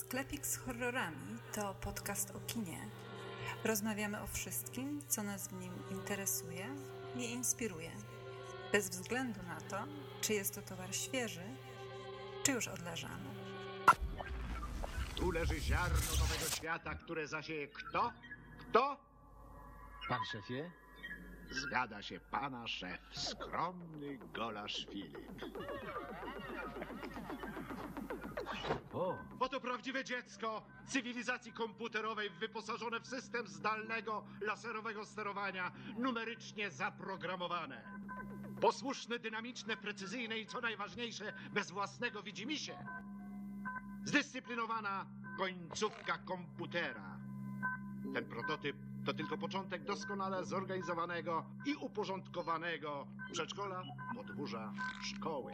Sklepik z horrorami to podcast o kinie. Rozmawiamy o wszystkim, co nas w nim interesuje i inspiruje. Bez względu na to, czy jest to towar świeży, czy już odleżany. Tu leży ziarno nowego świata, które zasieje kto? Kto? Pan szefie? Zgada się pana szef, skromny golasz Filip. O, Oto prawdziwe dziecko cywilizacji komputerowej wyposażone w system zdalnego laserowego sterowania, numerycznie zaprogramowane. Posłuszne, dynamiczne, precyzyjne i co najważniejsze, bez własnego widzimisię. Zdyscyplinowana końcówka komputera. Ten prototyp to tylko początek doskonale zorganizowanego i uporządkowanego przedszkola, podwórza, szkoły.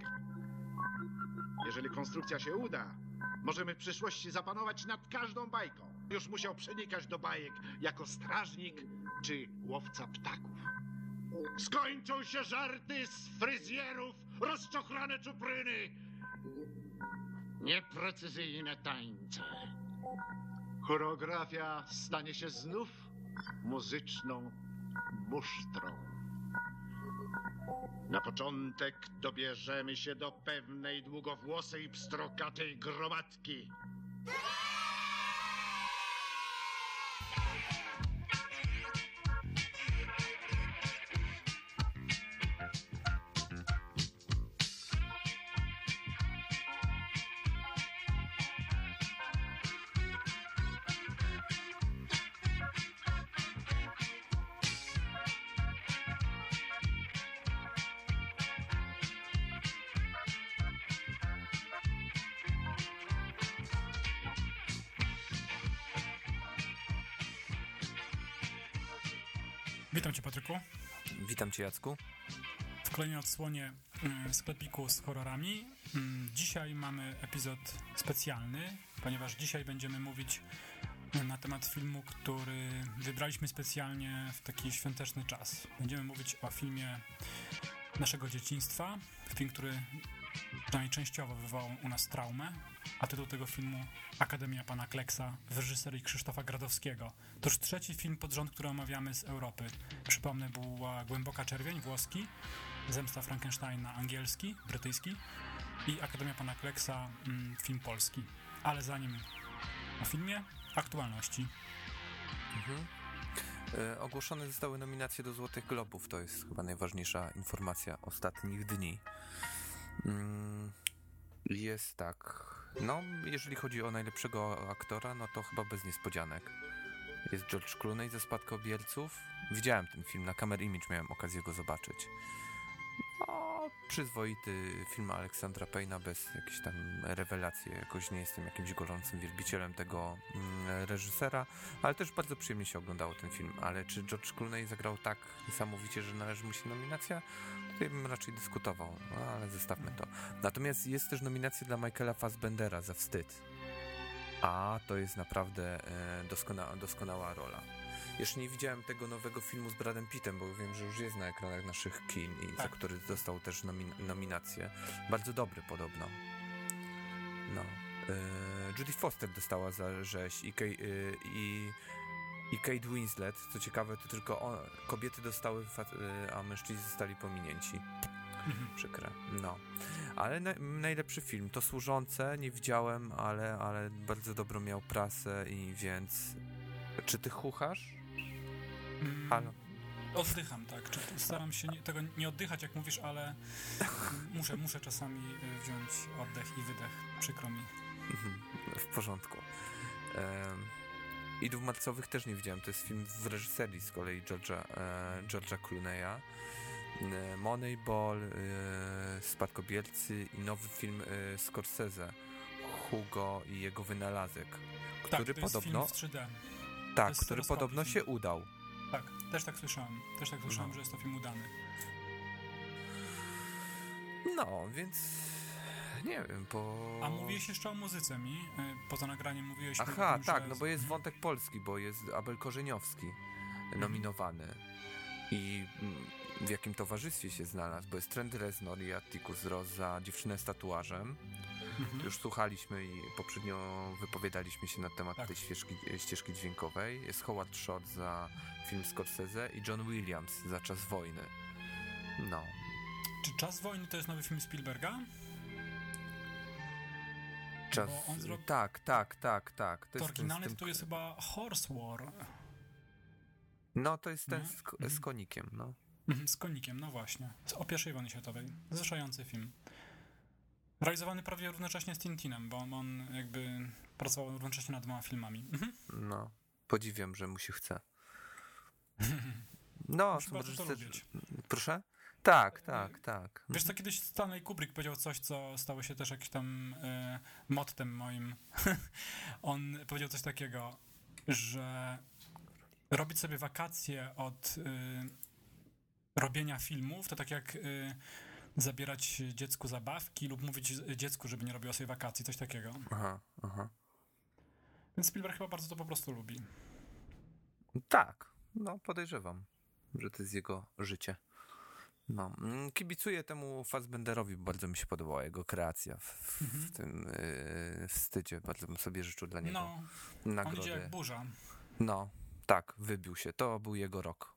Jeżeli konstrukcja się uda, możemy w przyszłości zapanować nad każdą bajką. Już musiał przenikać do bajek jako strażnik czy łowca ptaków. Skończą się żarty z fryzjerów, rozczochrane czupryny, nieprecyzyjne tańce. Choreografia stanie się znów muzyczną musztrą. Na początek dobierzemy się do pewnej długowłosej pstrokatej gromadki. Kolejnej odsłonie y, sklepiku z horrorami. Mm, Dzisiaj mamy epizod specjalny, ponieważ dzisiaj będziemy mówić y, na temat filmu, który wybraliśmy specjalnie w taki świąteczny czas. Będziemy mówić o filmie naszego dzieciństwa, film, który przynajmniej częściowo wywołał u nas traumę, a tytuł tego filmu Akademia Pana Kleksa w reżyserii Krzysztofa Gradowskiego. To już trzeci film pod rząd, który omawiamy z Europy. Przypomnę, była Głęboka Czerwień, włoski, Zemsta Frankensteina, angielski, brytyjski i Akademia Pana Kleksa, mm, film polski. Ale zanim o filmie, aktualności. E, ogłoszone zostały nominacje do Złotych Globów. To jest chyba najważniejsza informacja ostatnich dni. Mm, Jest tak. No, jeżeli chodzi o najlepszego aktora, no to chyba bez niespodzianek. Jest George Clooney ze Spadkobierców. Widziałem ten film, na Camera Image miałem okazję go zobaczyć. Przyzwoity film Aleksandra Payna bez jakiejś tam rewelacji. Jakoś nie jestem jakimś gorącym wielbicielem tego mm, reżysera, ale też bardzo przyjemnie się oglądało ten film. Ale czy George Clooney zagrał tak niesamowicie, że należy mu się nominacja? Tutaj bym raczej dyskutował, no, ale zostawmy to. Natomiast jest też nominacja dla Michaela Fassbendera za wstyd. A to jest naprawdę e, doskona, doskonała rola. Jeszcze nie widziałem tego nowego filmu z Bradem Pittem, bo wiem, że już jest na ekranach naszych kin i za Tak. który dostał też nomin- nominację. Bardzo dobry podobno. No. E, Judy Foster dostała za rzeź i, Kay, e, i, i Kate Winslet. Co ciekawe, to tylko kobiety dostały, e, a mężczyźni zostali pominięci. Przykre. No. Ale na, najlepszy film to Służące, nie widziałem, ale, ale bardzo dobrą miał prasę i więc... Czy ty chuchasz? Halo? Oddycham, tak. Czy- Staram się nie, tego nie oddychać, jak mówisz, ale muszę, muszę czasami y, wziąć oddech i wydech. Przykro mi. Mhm, w porządku. Um, Idów Marcowych też nie widziałem. To jest film w reżyserii z kolei George'a, e, George'a Clooney'a. E, Moneyball, e, Spadkobiercy i nowy film e, Scorsese, Hugo i jego wynalazek, Tak, który jest podobno, film w 3D. tak, który podobno film. się udał. Tak, też tak słyszałem. Też tak słyszałem, No. że jest to film udany. No, więc nie wiem, po... A mówiłeś jeszcze o muzyce mi. y, Poza nagraniem mówiłeś Aha, tym, tak, że no bo jest wątek polski, bo jest Abel Korzeniowski nominowany. I mm, w jakim towarzystwie się znalazł, bo jest Trent Reznor i Atticus Ross za dziewczynę z tatuażem. Mhm. Już słuchaliśmy i poprzednio wypowiadaliśmy się na temat Tak. tej ścieżki, ścieżki dźwiękowej. Jest Howard Shore za film Scorsese i John Williams za Czas Wojny. No. Czy Czas Wojny to jest nowy film Spielberga? Czas... Zrobił- Tak, tak, tak, tak. To, z oryginalny to jest chyba Horse War. No, to jest ten Nie? z, ko- Mhm. z konikiem, no. Mhm, z konikiem, no właśnie. Z- O pierwszej wojnie światowej. Zrzeszający film. Realizowany prawie równocześnie z Tintinem, bo on jakby pracował równocześnie nad dwoma filmami. Mhm. No. Podziwiam, że mu się chce. No, Muszę bardzo to lubić. Proszę? Tak, tak, tak. Wiesz co, kiedyś Stanley Kubrick powiedział coś, co stało się też jakimś tam e, mottem moim. On powiedział coś takiego, że robić sobie wakacje od e, robienia filmów, to tak jak e, zabierać dziecku zabawki lub mówić dziecku, żeby nie robiło sobie wakacji, coś takiego. Aha, aha. Więc Spielberg chyba bardzo to po prostu lubi. Tak, no podejrzewam, że to jest jego życie. No, mm, kibicuję temu Fassbenderowi, bo bardzo mi się podobała jego kreacja w, Mhm. w tym yy, wstydzie. Bardzo bym sobie życzył dla niego No, on idzie nagrody. jak burza. No, tak, wybił się. To był jego rok.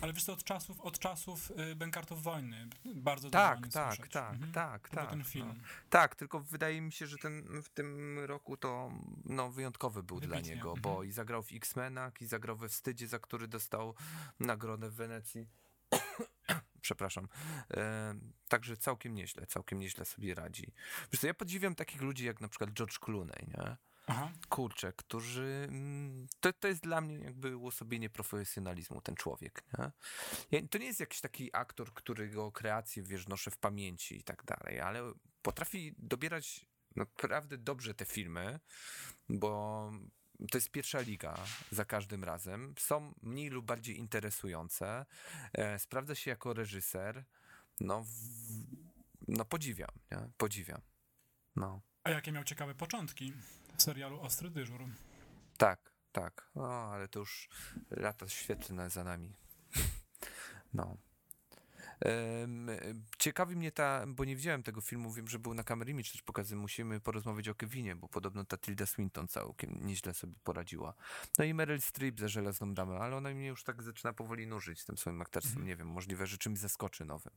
Ale wiesz co, od czasów, od czasów y, Bękartów Wojny bardzo dużo Tak, nim tak, słyszeć. tak, Mhm. tak, To tak. ten no. film. Tak, tylko wydaje mi się, że ten, w tym roku to no, wyjątkowy był dla Wybitnie, niego, mhm. bo i zagrał w X-Menach, i zagrał we Wstydzie, za który dostał nagrodę w Wenecji. Przepraszam. E, także całkiem nieźle, całkiem nieźle sobie radzi. Wiesz co, ja podziwiam takich ludzi jak na przykład George Clooney, nie? Aha. Kurczę, którzy... mm, To, to jest dla mnie jakby uosobienie profesjonalizmu, ten człowiek, nie? To nie jest jakiś taki aktor, którego kreację, wiesz, noszę w pamięci i tak dalej, ale potrafi dobierać naprawdę dobrze te filmy, bo to jest pierwsza liga za każdym razem. Są mniej lub bardziej interesujące. E, sprawdza się jako reżyser. No, no podziwiam, nie? Podziwiam. No. A jakie miał ciekawe początki w serialu Ostry Dyżur. Tak, tak. No, ale to już lata świetlne za nami. No. Ciekawi mnie ta, bo nie widziałem tego filmu, wiem, że był na Camera Image też pokazy, musimy porozmawiać o Kevinie, bo podobno ta Tilda Swinton całkiem nieźle sobie poradziła. No i Meryl Streep za Żelazną Damę, ale ona mnie już tak zaczyna powoli nużyć tym swoim aktorstwem, nie wiem, możliwe, że czymś zaskoczy nowym.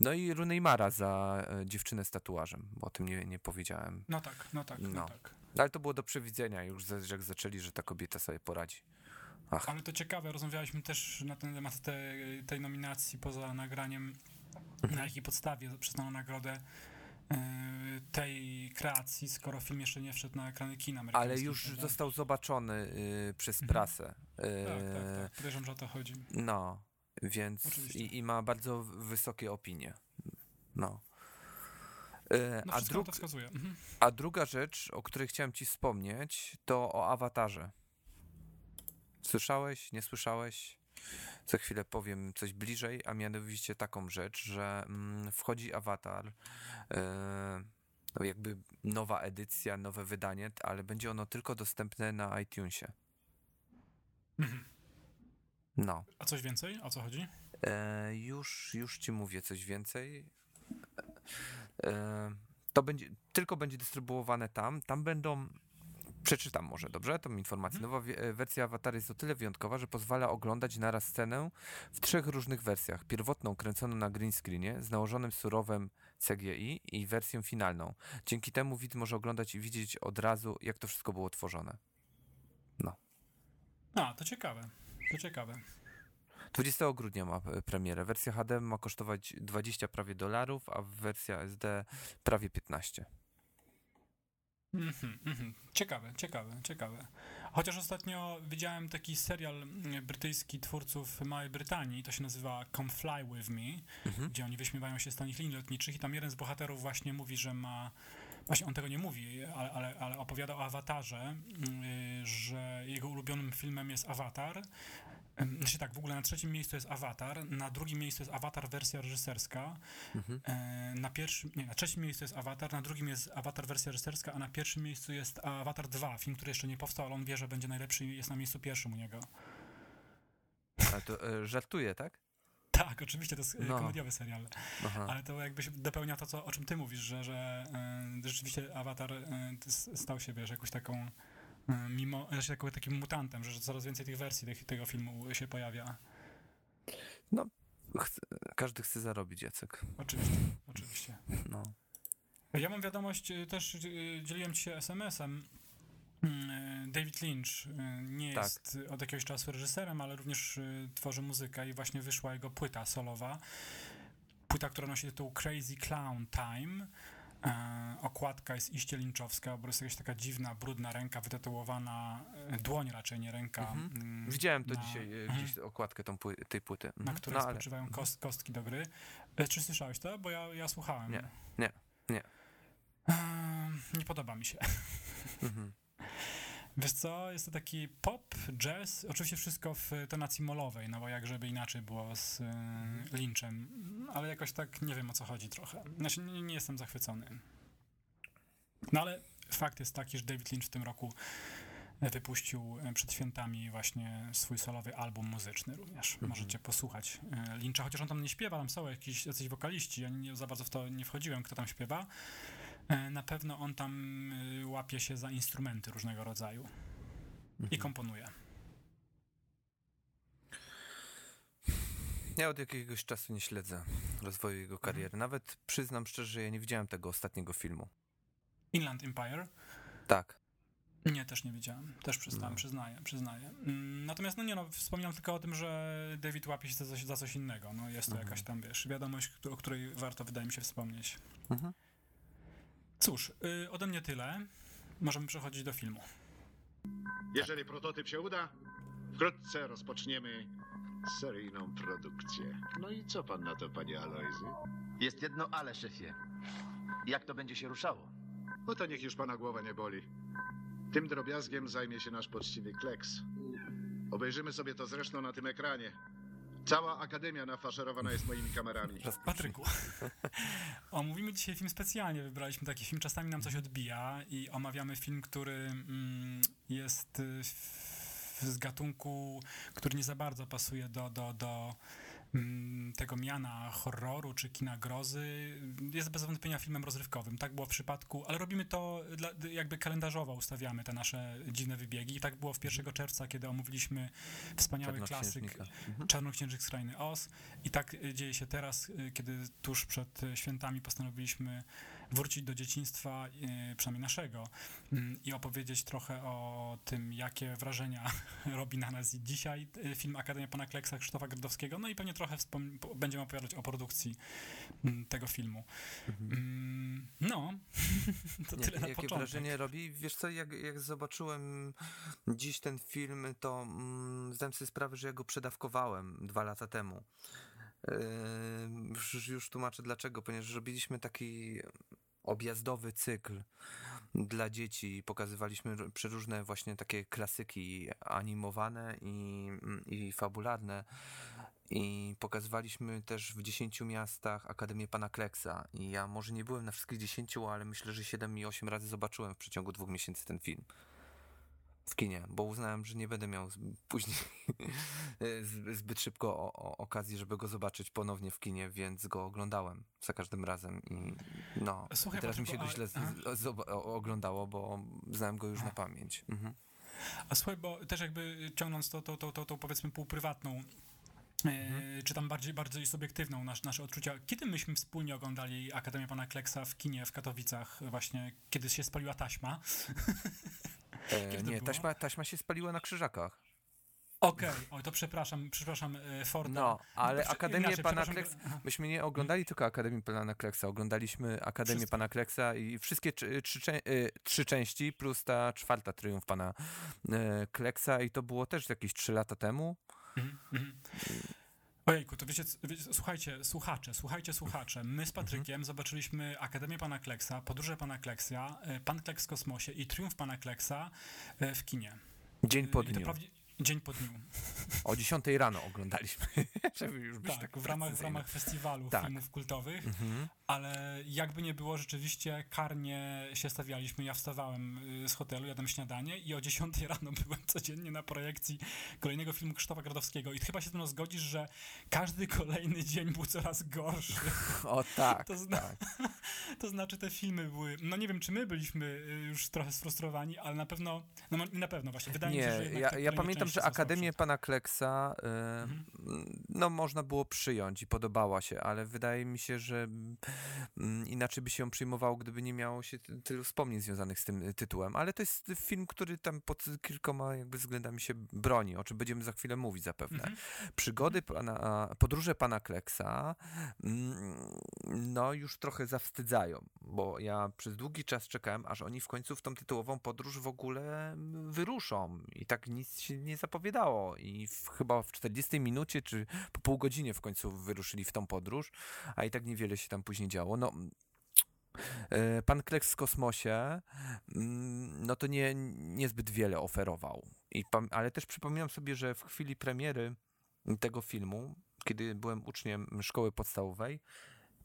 No i Rooney Mara za e, dziewczynę z tatuażem, bo o tym nie, nie powiedziałem. No tak, no tak, no, No. tak. Ale to było do przewidzenia już, jak zaczęli, że ta kobieta sobie poradzi. Ach, Ale to ciekawe, rozmawialiśmy też na ten temat te, tej nominacji poza nagraniem, Mhm. na jakiej podstawie przyznano nagrodę y, tej kreacji, skoro film jeszcze nie wszedł na ekrany kina ale już prawda? został zobaczony y, przez Mhm. prasę. Tak, tak, Y, tak. Podejrzewam, że o to chodzi. No, więc i, i ma bardzo wysokie opinie. No. Y, No a, wskazuje. Mhm. a druga rzecz, o której chciałem ci wspomnieć, to o awatarze. Słyszałeś, nie słyszałeś? Za chwilę powiem coś bliżej, a mianowicie taką rzecz, że mm, wchodzi awatar, y, no jakby nowa edycja, nowe wydanie, ale będzie ono tylko dostępne na iTunesie. Mhm. No. A coś więcej? O co chodzi? E, już, już ci mówię coś więcej. E, to będzie, tylko będzie dystrybuowane tam. Tam będą. Przeczytam może, dobrze? Tą informację. Nowa wi- e, wersja Avatar jest o tyle wyjątkowa, że pozwala oglądać naraz scenę w trzech różnych wersjach. Pierwotną, kręconą na green screenie, z nałożonym surowem CGI i wersję finalną. Dzięki temu widz może oglądać i widzieć od razu, jak to wszystko było tworzone. A, to ciekawe. To ciekawe. 20 grudnia ma e, premierę. Wersja HD ma kosztować 20 prawie dolarów, a wersja SD prawie 15. Mhm, mhm. Ciekawe, ciekawe, ciekawe. Chociaż ostatnio widziałem taki serial mm, brytyjski twórców Małej Brytanii, to się nazywa Come Fly With Me, Mhm. gdzie oni wyśmiewają się z tanich linii lotniczych i tam jeden z bohaterów właśnie mówi, że ma, właśnie on tego nie mówi, ale, ale, ale opowiada o Awatarze, yy, że jego ulubionym filmem jest Awatar. Znaczy tak, w ogóle na trzecim miejscu jest Awatar, na drugim miejscu jest Awatar wersja reżyserska, Mhm. E, Na pierwszym, nie, na trzecim miejscu jest Avatar, na drugim jest Avatar wersja reżyserska, a na pierwszym miejscu jest Avatar 2, film, który jeszcze nie powstał, ale on wie, że będzie najlepszy i jest na miejscu pierwszym u niego. Ale to e, żartuje, tak? Tak, oczywiście, to jest e, No. komediowy serial. Aha. Ale to jakby się dopełnia to, co, o czym ty mówisz, że, że e, rzeczywiście Avatar e, stał się, wiesz, jakąś taką mimo, znaczy taką, takim mutantem, że, coraz więcej tych wersji tych, tego filmu się pojawia. Chce, każdy chce zarobić, Jacek. Oczywiście, oczywiście. No. Ja mam wiadomość, y, też y, dzieliłem ci się SMS-em. Mm, David Lynch nie Tak. jest od jakiegoś czasu reżyserem, ale również tworzy muzykę i właśnie wyszła jego płyta solowa. Płyta, która nosi tytuł Crazy Clown Time. E, okładka jest iście lynchowska, bo jest jakaś taka dziwna, brudna ręka wytatuowana, e, dłoń raczej, nie ręka. Mhm. mm, Widziałem to na- dzisiaj, e, Mhm. gdzieś okładkę tą pły, tej płyty. na Mhm. której no, ale, spoczywają kost, kostki do gry. Czy słyszałeś to? Bo ja, ja słuchałem. Nie, nie, nie. Nie podoba mi się. Mhm. Wiesz co, jest to taki pop, jazz, oczywiście wszystko w tonacji molowej, no bo jak żeby inaczej było z y, Lynchem, ale jakoś tak nie wiem o co chodzi trochę. Znaczy nie, nie jestem zachwycony. No ale fakt jest taki, że David Lynch w tym roku wypuścił e, przed świętami właśnie swój solowy album muzyczny również. Mhm. Możecie posłuchać e, Lyncha, chociaż on tam nie śpiewa, tam są jakieś jacyś wokaliści, ja nie za bardzo w to nie wchodziłem, kto tam śpiewa. E, Na pewno on tam y, łapie się za instrumenty różnego rodzaju i Mhm. komponuje. Ja od jakiegoś czasu nie śledzę rozwoju jego Mhm. kariery. Nawet przyznam szczerze, że ja nie widziałem tego ostatniego filmu. Inland Empire? Tak. Nie, też nie widziałem. Też przyznałem, No. przyznaję, przyznaję. Mm, Natomiast, no nie no, wspominam tylko o tym, że David łapie się za coś, za coś innego. No jest to Mhm. jakaś tam, wiesz, wiadomość, o której warto, wydaje mi się, wspomnieć. Mhm. Cóż, y, ode mnie tyle. Możemy przechodzić do filmu. Jeżeli prototyp się uda, wkrótce rozpoczniemy seryjną produkcję. No i co pan na to, panie Alojzy? Jest jedno ale, szefie. Jak to będzie się ruszało? No to niech już pana głowa nie boli. Tym drobiazgiem zajmie się nasz poczciwy Kleks. Obejrzymy sobie to zresztą na tym ekranie. Cała akademia nafaszerowana jest moimi kamerami. Patryku, omówimy dzisiaj film specjalnie. Wybraliśmy taki film, czasami nam coś odbija i omawiamy film, który mm, jest z gatunku, który nie za bardzo pasuje do, do, do tego miana horroru czy kina grozy. Jest bez wątpienia filmem rozrywkowym. Tak było w przypadku, ale robimy to dla, jakby kalendarzowo ustawiamy te nasze dziwne wybiegi. I tak było w 1 czerwca, kiedy omówiliśmy wspaniały klasyk. Mhm. Czarnoksiężyk z krainy Oz. I tak y, dzieje się teraz, y, kiedy tuż przed y, świętami postanowiliśmy wrócić do dzieciństwa, y, przynajmniej naszego, mm, i opowiedzieć trochę o tym, jakie wrażenia robi na nas dzisiaj y, film Akademia Pana Kleksa Krzysztofa Gradowskiego. No i pewnie trochę wspom- będziemy opowiadać o produkcji mm, tego filmu. Mm, No, to tyle na jakie początek. wrażenie robi? Wiesz co, jak, jak zobaczyłem dziś ten film, to mm, zdałem sobie sprawę, że ja go przedawkowałem dwa lata temu. Yy, już, już tłumaczę dlaczego, ponieważ robiliśmy taki objazdowy cykl dla dzieci. Pokazywaliśmy przeróżne właśnie takie klasyki animowane i, i fabularne. I pokazywaliśmy też w 10 miastach Akademię Pana Kleksa. I ja może nie byłem na wszystkich 10, ale myślę, że 7 i 8 razy zobaczyłem w przeciągu dwóch miesięcy ten film. W kinie, bo uznałem, że nie będę miał później z- zbyt szybko o, o, okazji, żeby go zobaczyć ponownie w kinie, więc go oglądałem za każdym razem i no. Słuchaj, I teraz mi się go źle a- z, z, o- oglądało, bo znałem go już na pamięć. Mhm. A słuchaj, bo też jakby ciągnąc to, to, to, to, to powiedzmy półprywatną, e, czy tam bardziej, bardziej subiektywną nasz, nasze odczucia. Kiedy myśmy wspólnie oglądali Akademię Pana Kleksa w kinie w Katowicach właśnie, kiedy się spaliła taśma? E, nie, taśma, taśma się spaliła na krzyżakach. Okej, oj to przepraszam, przepraszam e, Forda. No, ale Prze- Akademię inaczej, Pana Kleksa... Myśmy nie oglądali tylko Akademii Pana Kleksa, oglądaliśmy Akademię Wszystko. Pana Kleksa i wszystkie trzy, trzy, y, trzy części, plus ta czwarta Triumf Pana e, Kleksa i to było też jakieś trzy lata temu. Mhm, mhm. Ojejku, to wiecie, wiecie, słuchajcie, słuchacze, słuchajcie, słuchacze. My z Patrykiem zobaczyliśmy Akademię Pana Kleksa, Podróże Pana Kleksa, e, Pan Kleks w kosmosie i Triumf Pana Kleksa e, w kinie. Dzień po to dniu. Dzień po dniu. O 10 rano oglądaliśmy, żeby już być Tak, tak w ramach, w ramach festiwalu Tak. filmów kultowych. Mhm. Ale jakby nie było, rzeczywiście karnie się stawialiśmy. Ja wstawałem y, z hotelu, jadłem śniadanie i o 10 rano byłem codziennie na projekcji kolejnego filmu Krzysztofa Gradowskiego. I chyba się z tym zgodzisz, że każdy kolejny dzień był coraz gorszy. O tak, To, zna tak. to znaczy te filmy były, no nie wiem, czy my byliśmy y, już trochę sfrustrowani, ale na pewno, no na pewno właśnie, wydaje mi się, że Nie, ja, ja pamiętam, że Akademię pana Kleksa y, Mhm. no można było przyjąć i podobała się, ale wydaje mi się, że inaczej by się ją przyjmowało, gdyby nie miało się ty- tylu wspomnień związanych z tym y, tytułem. Ale to jest film, który tam pod kilkoma jakby względami się broni, o czym będziemy za chwilę mówić zapewne. Mhm. Przygody pana, podróże pana Kleksa mm, no już trochę zawstydzają, bo ja przez długi czas czekałem, aż oni w końcu w tą tytułową podróż w ogóle wyruszą i tak nic się nie zapowiadało i w, chyba w 40 minucie czy po pół godzinie w końcu wyruszyli w tą podróż, a i tak niewiele się tam później działo. No e, Pan Kleks w kosmosie, mm, no to nie, niezbyt wiele oferował. I, ale też przypominam sobie, że w chwili premiery tego filmu, kiedy byłem uczniem szkoły podstawowej,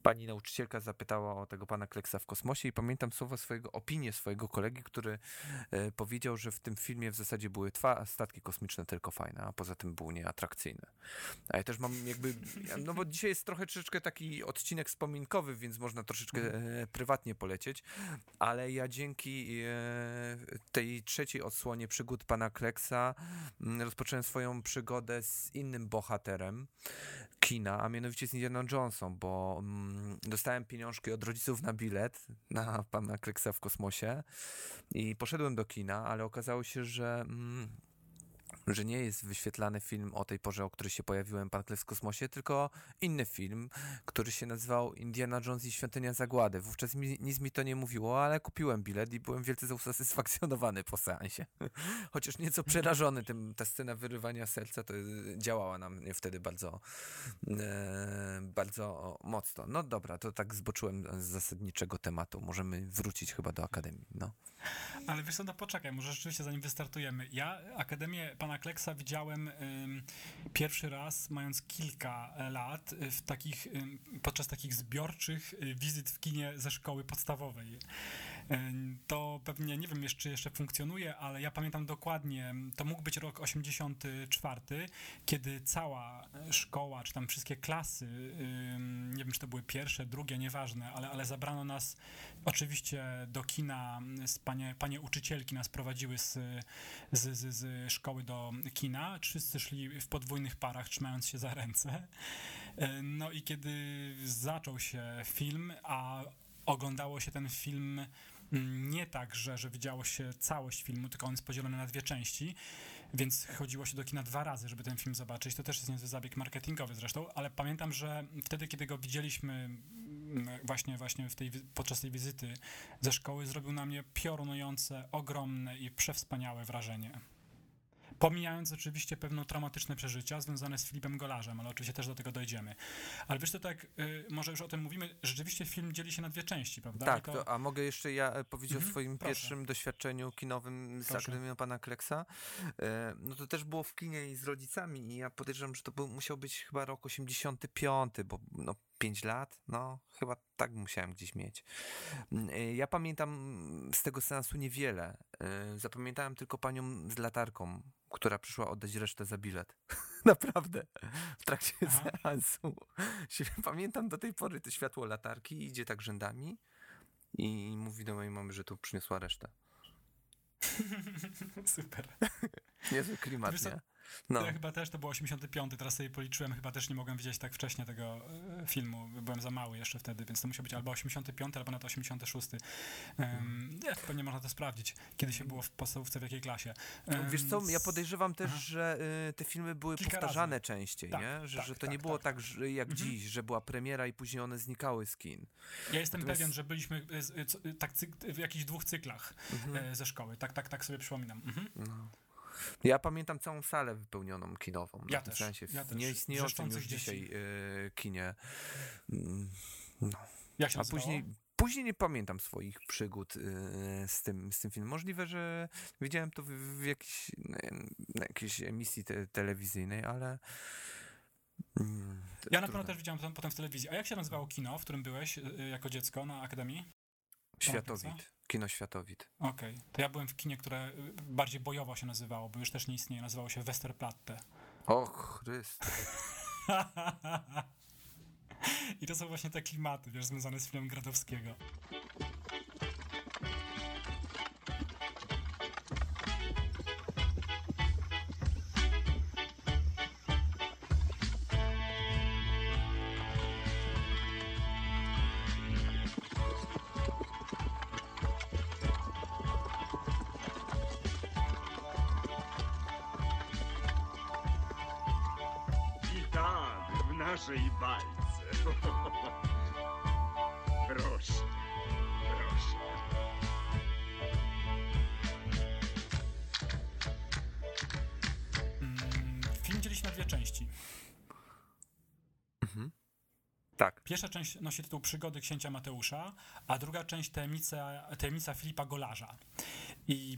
pani nauczycielka zapytała o tego pana Kleksa w kosmosie i pamiętam słowa swojego, opinię swojego kolegi, który e, powiedział, że w tym filmie w zasadzie były dwa statki kosmiczne tylko fajne, a poza tym był nieatrakcyjny. A ja też mam jakby, ja- no bo dzisiaj jest trochę troszeczkę taki odcinek wspominkowy, więc można troszeczkę e, prywatnie polecieć, ale ja dzięki e, tej trzeciej odsłonie przygód pana Kleksa mm, rozpocząłem swoją przygodę z innym bohaterem kina, a mianowicie z Indiana Jonesem, bo mm, dostałem pieniążki od rodziców na bilet na pana Kleksa w kosmosie i poszedłem do kina, ale okazało się, że mm, że nie jest wyświetlany film o tej porze, o której się pojawiłem, Pan Kleks w kosmosie, tylko inny film, który się nazywał Indiana Jones i Świątynia Zagłady. Wówczas mi, nic mi to nie mówiło, ale kupiłem bilet i byłem wielce usatysfakcjonowany po seansie. Chociaż nieco przerażony tym, ta scena wyrywania serca to y, działała na mnie wtedy bardzo, e, bardzo mocno. No dobra, to tak zboczyłem z zasadniczego tematu. Możemy wrócić chyba do Akademii. No. Ale wiesz co, no poczekaj, może rzeczywiście zanim wystartujemy. Ja Akademię Pana Kleksa widziałem pierwszy raz, mając kilka e, lat, y, w takich, podczas takich zbiorczych y, wizyt w kinie ze szkoły podstawowej. To pewnie, nie wiem jeszcze, jeszcze funkcjonuje, ale ja pamiętam dokładnie, to mógł być rok 84, kiedy cała szkoła, czy tam wszystkie klasy, nie wiem, czy to były pierwsze, drugie, nieważne, ale, ale zabrano nas oczywiście do kina, z panie, panie uczycielki nas prowadziły z, z, z, z szkoły do kina, wszyscy szli w podwójnych parach, trzymając się za ręce. No i kiedy zaczął się film, a oglądało się ten film nie tak, że, że widziało się całość filmu, tylko on jest podzielony na dwie części, więc chodziło się do kina dwa razy, żeby ten film zobaczyć. To też jest niezły zabieg marketingowy zresztą, ale pamiętam, że wtedy, kiedy go widzieliśmy mm, właśnie, właśnie w tej, podczas tej wizyty ze szkoły, zrobił na mnie piorunujące, ogromne i przewspaniałe wrażenie. Pomijając oczywiście pewne traumatyczne przeżycia związane z Filipem Golarzem, ale oczywiście też do tego dojdziemy. Ale wiesz, to tak, y, może już o tym mówimy, rzeczywiście film dzieli się na dwie części, prawda? Tak, to, a mogę jeszcze ja e, powiedzieć Mhm, o swoim proszę. pierwszym doświadczeniu kinowym z Proszę. Akademią Pana Kleksa. E, No to też było w kinie i z rodzicami i ja podejrzewam, że to był, musiał być chyba rok 85, bo no 5 lat, no chyba tak musiałem gdzieś mieć. Mm, e, Ja pamiętam z tego seansu niewiele. E, Zapamiętałem tylko panią z latarką, która przyszła oddać resztę za bilet. Naprawdę. W trakcie Aha. seansu. Pamiętam do tej pory to światło latarki, idzie tak rzędami i mówi do mojej mamy, że tu przyniosła resztę. Super. Niezły klimat, nie? No. Ja chyba też to było 85, teraz sobie policzyłem, chyba też nie mogłem widzieć tak wcześnie tego e, filmu, byłem za mały jeszcze wtedy, więc to musiał być albo 85, albo nawet 86. Um, nie, pewnie można to sprawdzić, kiedy się było w podstawówce, w jakiej klasie. Em, Wiesz co, ja podejrzewam też, Aha. że y, te filmy były Kilka powtarzane razy. częściej, Tak, nie? Że, tak, że to tak, nie było tak, tak, że, jak Mhm. dziś, że była premiera i później one znikały z kin. Ja jestem Natomiast- pewien, że byliśmy co- e, tak w jakichś dwóch cyklach Mhm. e, ze szkoły, tak, tak, tak sobie przypominam. Mhm. No. Ja pamiętam całą salę wypełnioną kinową. Ja też, sensie, ja w też. nieistniejącym Wrzeszczących już dzisiaj y, kinie. Mm, No. Jak się A nazywało? później, później nie pamiętam swoich przygód y, z, tym, z tym filmem. Możliwe, że widziałem to w, w jakiejś, na, jakiejś emisji te, telewizyjnej, ale Mm, to Ja na pewno też widziałem potem, potem w telewizji. A jak się nazywało kino, w którym byłeś y, jako dziecko na Akademii? Światowid. Kino Światowid. Okej. To ja byłem w kinie, które y, bardziej bojowo się nazywało, bo już też nie istnieje. Nazywało się Westerplatte. Och, Chryst. I to są właśnie te klimaty, wiesz, związane z filmem Gradowskiego. Pierwsza część nosi tytuł Przygody księcia Mateusza, a druga część Tajemnica, tajemnica Filipa Golarza. I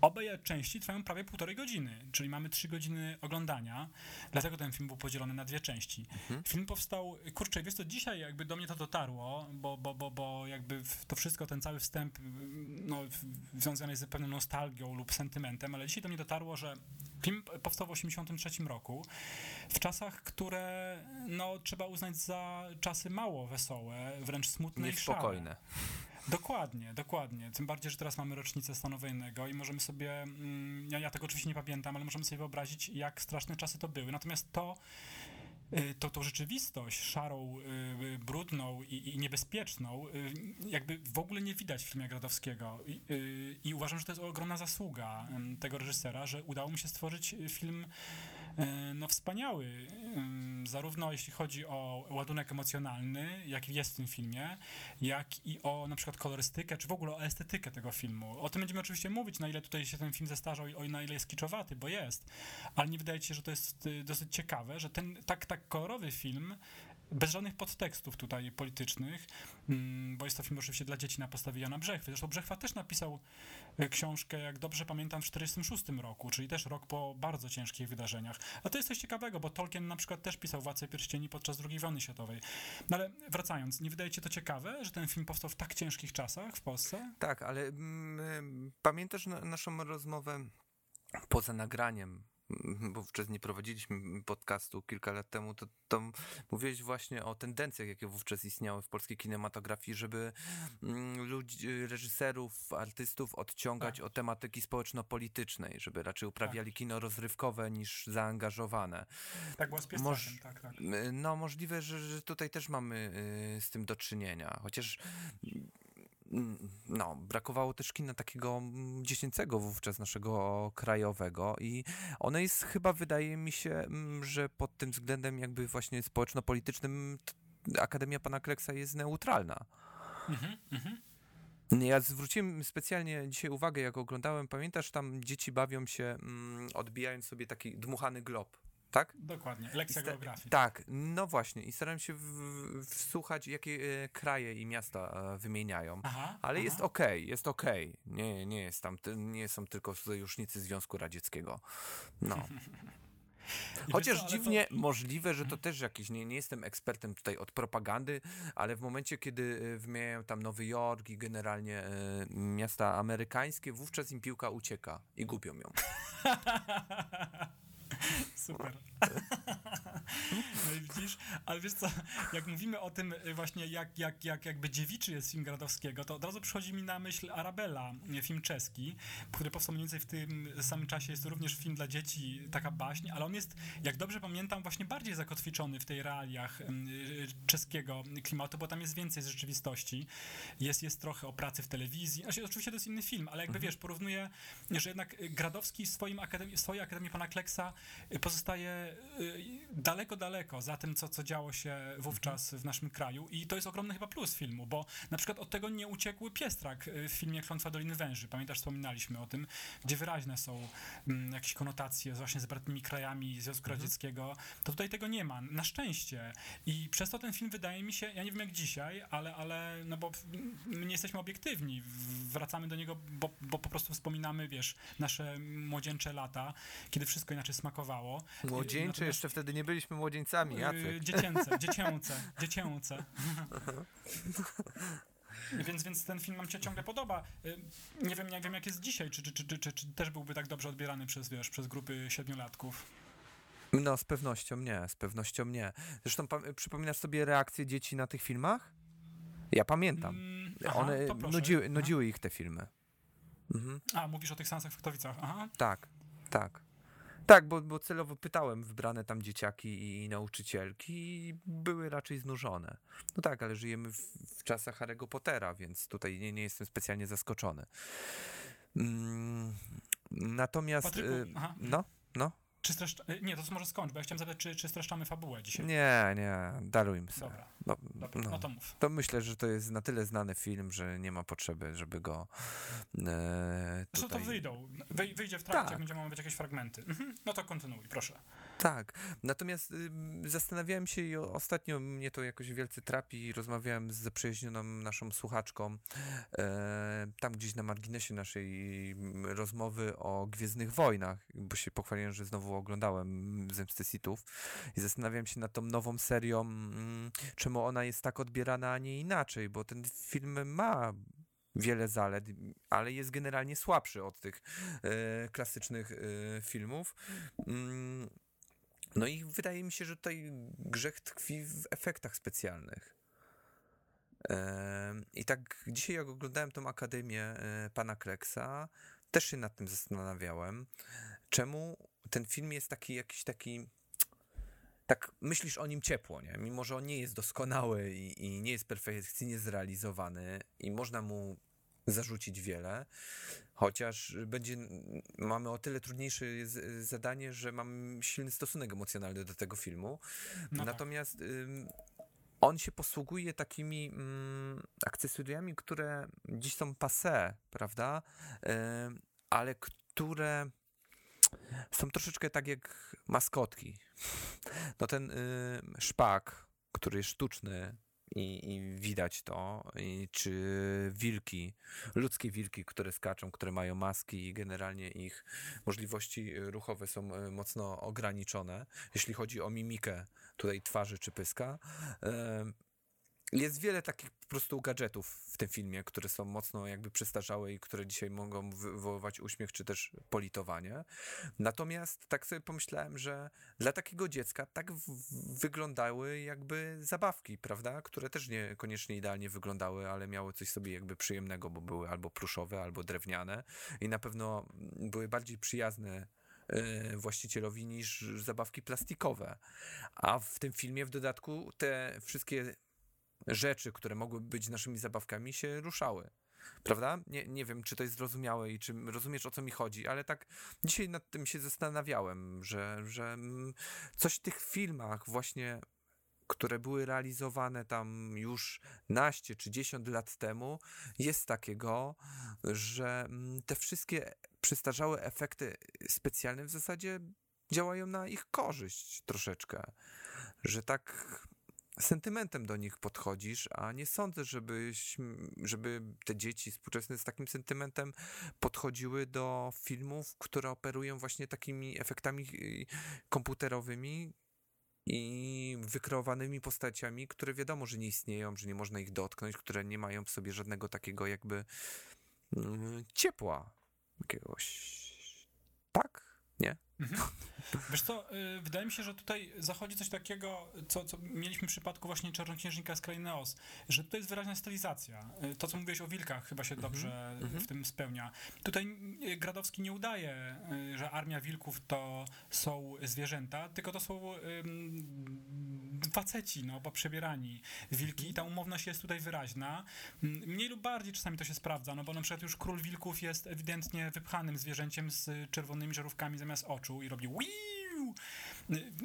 obie części trwają prawie półtorej godziny, czyli mamy trzy godziny oglądania, dlatego ten film był podzielony na dwie części. Film powstał, kurczę, wiesz co, dzisiaj jakby do mnie to dotarło, bo, bo, bo, bo jakby to wszystko, ten cały wstęp no, związany jest z pewną nostalgią lub sentymentem, ale dzisiaj do mnie dotarło, że film powstał w 1983 roku, w czasach, które no, trzeba uznać za czasy mało wesołe, wręcz smutne i szare. Niespokojne. Dokładnie, dokładnie. Tym bardziej, że teraz mamy rocznicę stanu wojennego i możemy sobie, mm, ja, ja tego oczywiście nie pamiętam, ale możemy sobie wyobrazić, jak straszne czasy to były. Natomiast to, to, tą rzeczywistość szarą, y, y, brudną i, i niebezpieczną, y, jakby w ogóle nie widać w filmie Gradowskiego. I, y, I uważam, że to jest ogromna zasługa tego reżysera, że udało mu się stworzyć y, film y, no wspaniały, zarówno jeśli chodzi o ładunek emocjonalny, jaki jest w tym filmie, jak i o na przykład kolorystykę, czy w ogóle o estetykę tego filmu. O tym będziemy oczywiście mówić, na ile tutaj się ten film zestarzał i o na ile jest kiczowaty, bo jest. Ale nie wydaje się, że to jest y, dosyć ciekawe, że ten tak, tak kolorowy film, bez żadnych podtekstów tutaj politycznych, mm, bo jest to film oczywiście dla dzieci na podstawie Jana Brzechwy. Zresztą Brzechwa też napisał y, książkę, jak dobrze pamiętam, w 1946 roku, czyli też rok po bardzo ciężkich wydarzeniach. A to jest coś ciekawego, bo Tolkien na przykład też pisał Władcę Pierścieni podczas II wojny światowej. No ale wracając, nie wydaje ci to ciekawe, że ten film powstał w tak ciężkich czasach w Polsce? Tak, ale mm, pamiętasz na, naszą rozmowę poza nagraniem? Bo wówczas nie prowadziliśmy podcastu kilka lat temu, to, to mówiłeś właśnie o tendencjach, jakie wówczas istniały w polskiej kinematografii, żeby mm, ludzi, reżyserów, artystów odciągać Tak. od tematyki społeczno-politycznej, żeby raczej uprawiali kino rozrywkowe niż zaangażowane. Tak było z Moż- tak, tak. No, możliwe, że, że tutaj też mamy y, z tym do czynienia. Chociaż no, brakowało też kina takiego mm, dziecięcego wówczas naszego krajowego i ono jest chyba, wydaje mi się, mm, że pod tym względem jakby właśnie społeczno-politycznym Akademia Pana Kleksa jest neutralna. Mhm, mhm. Ja zwróciłem specjalnie dzisiaj uwagę, jak oglądałem, pamiętasz, tam dzieci bawią się mm, odbijając sobie taki dmuchany glob, tak? Dokładnie, lekcja geografii. Tak, no właśnie. I staram się w- wsłuchać, jakie e, kraje i miasta e, wymieniają. Aha, Ale aha. jest okej, jest okej. Nie, nie jest tam, nie są tylko sojusznicy Związku Radzieckiego. No. Chociaż co, dziwnie To... Mhm. możliwe, że to też jakiś, nie, nie jestem ekspertem tutaj od propagandy, ale w momencie, kiedy e, wymieniają tam Nowy Jork i generalnie e, miasta amerykańskie, wówczas im piłka ucieka i gubią ją. Super. No i widzisz, ale wiesz co, jak mówimy o tym y, właśnie, jak, jak, jak jakby dziewiczy jest film Gradowskiego, to od razu przychodzi mi na myśl Arabella, film czeski, który powstał mniej więcej w tym samym czasie, jest to również film dla dzieci, taka baśń, ale on jest, jak dobrze pamiętam, właśnie bardziej zakotwiczony w tej realiach y, y, czeskiego klimatu, bo tam jest więcej z rzeczywistości. Jest, jest trochę o pracy w telewizji, znaczy, oczywiście to jest inny film, ale jakby wiesz, porównuję, że jednak Gradowski w swoim akademii, swojej Akademii Pana Kleksa pozostaje y, daleko, daleko za tym, co, co działo się wówczas w naszym kraju. I to jest ogromny chyba plus filmu, bo na przykład od tego nie uciekł Piestrak y, w filmie Klątwa Doliny Węży, pamiętasz, wspominaliśmy o tym, gdzie wyraźne są mm, jakieś konotacje właśnie z bratnimi krajami Związku Radzieckiego, to tutaj tego nie ma, na szczęście. I przez to ten film wydaje mi się, ja nie wiem jak dzisiaj, ale, ale no bo my nie jesteśmy obiektywni, wracamy do niego, bo, bo po prostu wspominamy, wiesz, nasze młodzieńcze lata, kiedy wszystko inaczej smakowało. Młodzieńczy, Natomiast- jeszcze wtedy nie byliśmy młodzieńcami, Jacek. dziecięce, dziecięce, dziecięce. Więc, więc ten film nam się ciągle podoba. Yy, Nie wiem, nie wiem jak jest dzisiaj, czy, czy, czy, czy, czy, też byłby tak dobrze odbierany przez, wiesz, przez grupy siedmiolatków. No, z pewnością nie, z pewnością nie. Zresztą przypominasz sobie reakcje dzieci na tych filmach? Ja pamiętam. Mm, aha, One proszę. nudziły, nudziły ich te filmy. Mhm. A, mówisz o tych seansach w Katowicach. Aha. Tak, tak. Tak, bo, bo celowo pytałem wybrane tam dzieciaki i nauczycielki i były raczej znużone. No tak, ale żyjemy w, w czasach Harry'ego Pottera, więc tutaj nie, nie jestem specjalnie zaskoczony. Mm, natomiast... Patryku, y, no, no. Czy streszcza... y, Nie, to może skończ, bo ja chciałem zapytać, czy, czy streszczamy fabułę dzisiaj. Nie, nie, darujmy sobie. Dobra, No, dobra, no. no to mów. To myślę, że to jest na tyle znany film, że nie ma potrzeby, żeby go e, Zresztą tutaj... to wyjdą. Wy, wyjdzie w trakcie, Tak. jak będziemy omawiać jakieś fragmenty. Mhm. No to kontynuuj, proszę. Tak. Natomiast ym, zastanawiałem się i ostatnio mnie to jakoś wielce trapi rozmawiałem z zaprzyjaźnioną naszą słuchaczką e, tam gdzieś na marginesie naszej rozmowy o Gwiezdnych Wojnach, bo się pochwaliłem, że znowu oglądałem Zemstę Sithów i zastanawiałem się nad tą nową serią, mm, czemu ona jest tak odbierana, a nie inaczej, bo ten film ma wiele zalet, ale jest generalnie słabszy od tych e, klasycznych e, filmów. Mm, no i wydaje mi się, że tutaj grzech tkwi w efektach specjalnych. I tak dzisiaj jak oglądałem tą Akademię e, pana Kreksa, też się nad tym zastanawiałem, czemu ten film jest taki jakiś taki tak myślisz o nim ciepło, nie? Mimo, że on nie jest doskonały i, i nie jest perfekcyjnie zrealizowany i można mu zarzucić wiele, chociaż będzie, mamy o tyle trudniejsze zadanie, że mam silny stosunek emocjonalny do tego filmu. No tak. Natomiast ym, on się posługuje takimi mm, akcesoriami, które dziś są passé, prawda? Ale które są troszeczkę tak jak maskotki. No ten y, szpak, który jest sztuczny i, i widać to, i, czy wilki, ludzkie wilki, które skaczą, które mają maski i generalnie ich możliwości ruchowe są y, mocno ograniczone, jeśli chodzi o mimikę tutaj twarzy czy pyska. Jest wiele takich po prostu gadżetów w tym filmie, które są mocno jakby przestarzałe i które dzisiaj mogą wywoływać uśmiech czy też politowanie. Natomiast tak sobie pomyślałem, że dla takiego dziecka tak wyglądały jakby zabawki, prawda? Które też niekoniecznie idealnie wyglądały, ale miały coś sobie jakby przyjemnego, bo były albo pluszowe, albo drewniane i na pewno były bardziej przyjazne e, właścicielowi niż zabawki plastikowe. A w tym filmie w dodatku te wszystkie rzeczy, które mogłyby być naszymi zabawkami, się ruszały. Prawda? Nie, nie wiem, czy to jest zrozumiałe i czy rozumiesz, o co mi chodzi, ale tak dzisiaj nad tym się zastanawiałem, że, że mm, coś w tych filmach właśnie, które były realizowane tam już naście czy dziesiąt lat temu, jest takiego, że mm, te wszystkie przestarzałe efekty specjalne w zasadzie działają na ich korzyść troszeczkę. Że tak sentymentem do nich podchodzisz, a nie sądzę, żebyś, żeby te dzieci współczesne z takim sentymentem podchodziły do filmów, które operują właśnie takimi efektami y, komputerowymi i wykreowanymi postaciami, które wiadomo, że nie istnieją, że nie można ich dotknąć, które nie mają w sobie żadnego takiego jakby mm, ciepła jakiegoś. Tak? Nie? Wiesz co, y, wydaje mi się, że tutaj zachodzi coś takiego, co, co mieliśmy w przypadku właśnie Czarnoksiężnika z Krainy Oz, że tutaj jest wyraźna stylizacja. Y, To, co mówiłeś o wilkach, chyba się dobrze w tym spełnia. Tutaj y, Gradowski nie udaje, że armia wilków to są zwierzęta, tylko to są faceci, no, poprzebierani wilki i ta umowność jest tutaj wyraźna. Mm, Mniej lub bardziej czasami to się sprawdza, no bo na przykład już król wilków jest ewidentnie wypchanym zwierzęciem z czerwonymi żarówkami zamiast oczu i robi wiu.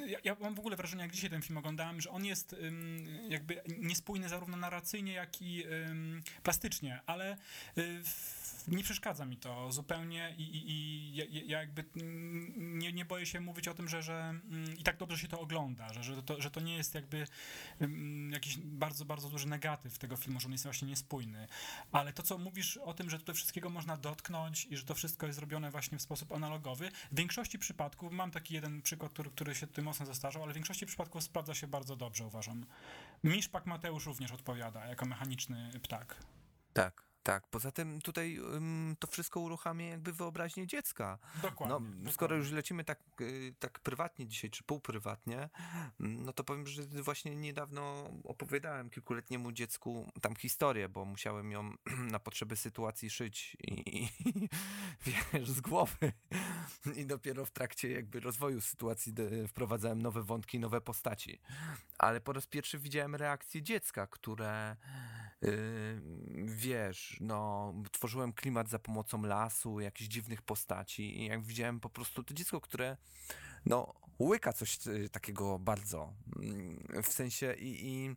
Ja, ja mam w ogóle wrażenie, jak dzisiaj ten film oglądałem, że on jest jakby niespójny zarówno narracyjnie, jak i plastycznie, ale y, nie przeszkadza mi to zupełnie i, i, i ja, ja jakby nie, nie boję się mówić o tym, że, że i tak dobrze się to ogląda, że, że, to, że to nie jest jakby jakiś bardzo, bardzo duży negatyw tego filmu, że on jest właśnie niespójny. Ale to, co mówisz o tym, że tutaj wszystkiego można dotknąć i że to wszystko jest zrobione właśnie w sposób analogowy, w większości przypadków, mam taki jeden przykład, który, który się tutaj mocno zestarzał, ale w większości przypadków sprawdza się bardzo dobrze, uważam. Mi Szpak Mateusz również odpowiada, jako mechaniczny ptak. Tak. Tak, poza tym tutaj ym, to wszystko uruchamia jakby wyobraźnię dziecka. Dokładnie. No, dokładnie. skoro już lecimy tak, y, tak prywatnie dzisiaj, czy półprywatnie, mm, no to powiem, że właśnie niedawno opowiadałem kilkuletniemu dziecku tam historię, bo musiałem ją na potrzeby sytuacji szyć i, i wiesz, z głowy. I dopiero w trakcie jakby rozwoju sytuacji de- wprowadzałem nowe wątki, nowe postaci. Ale po raz pierwszy widziałem reakcję dziecka, które Yy, wiesz, no, tworzyłem klimat za pomocą lasu, jakichś dziwnych postaci i jak widziałem po prostu to dziecko, które no, łyka coś y, takiego bardzo, mm, w sensie i, i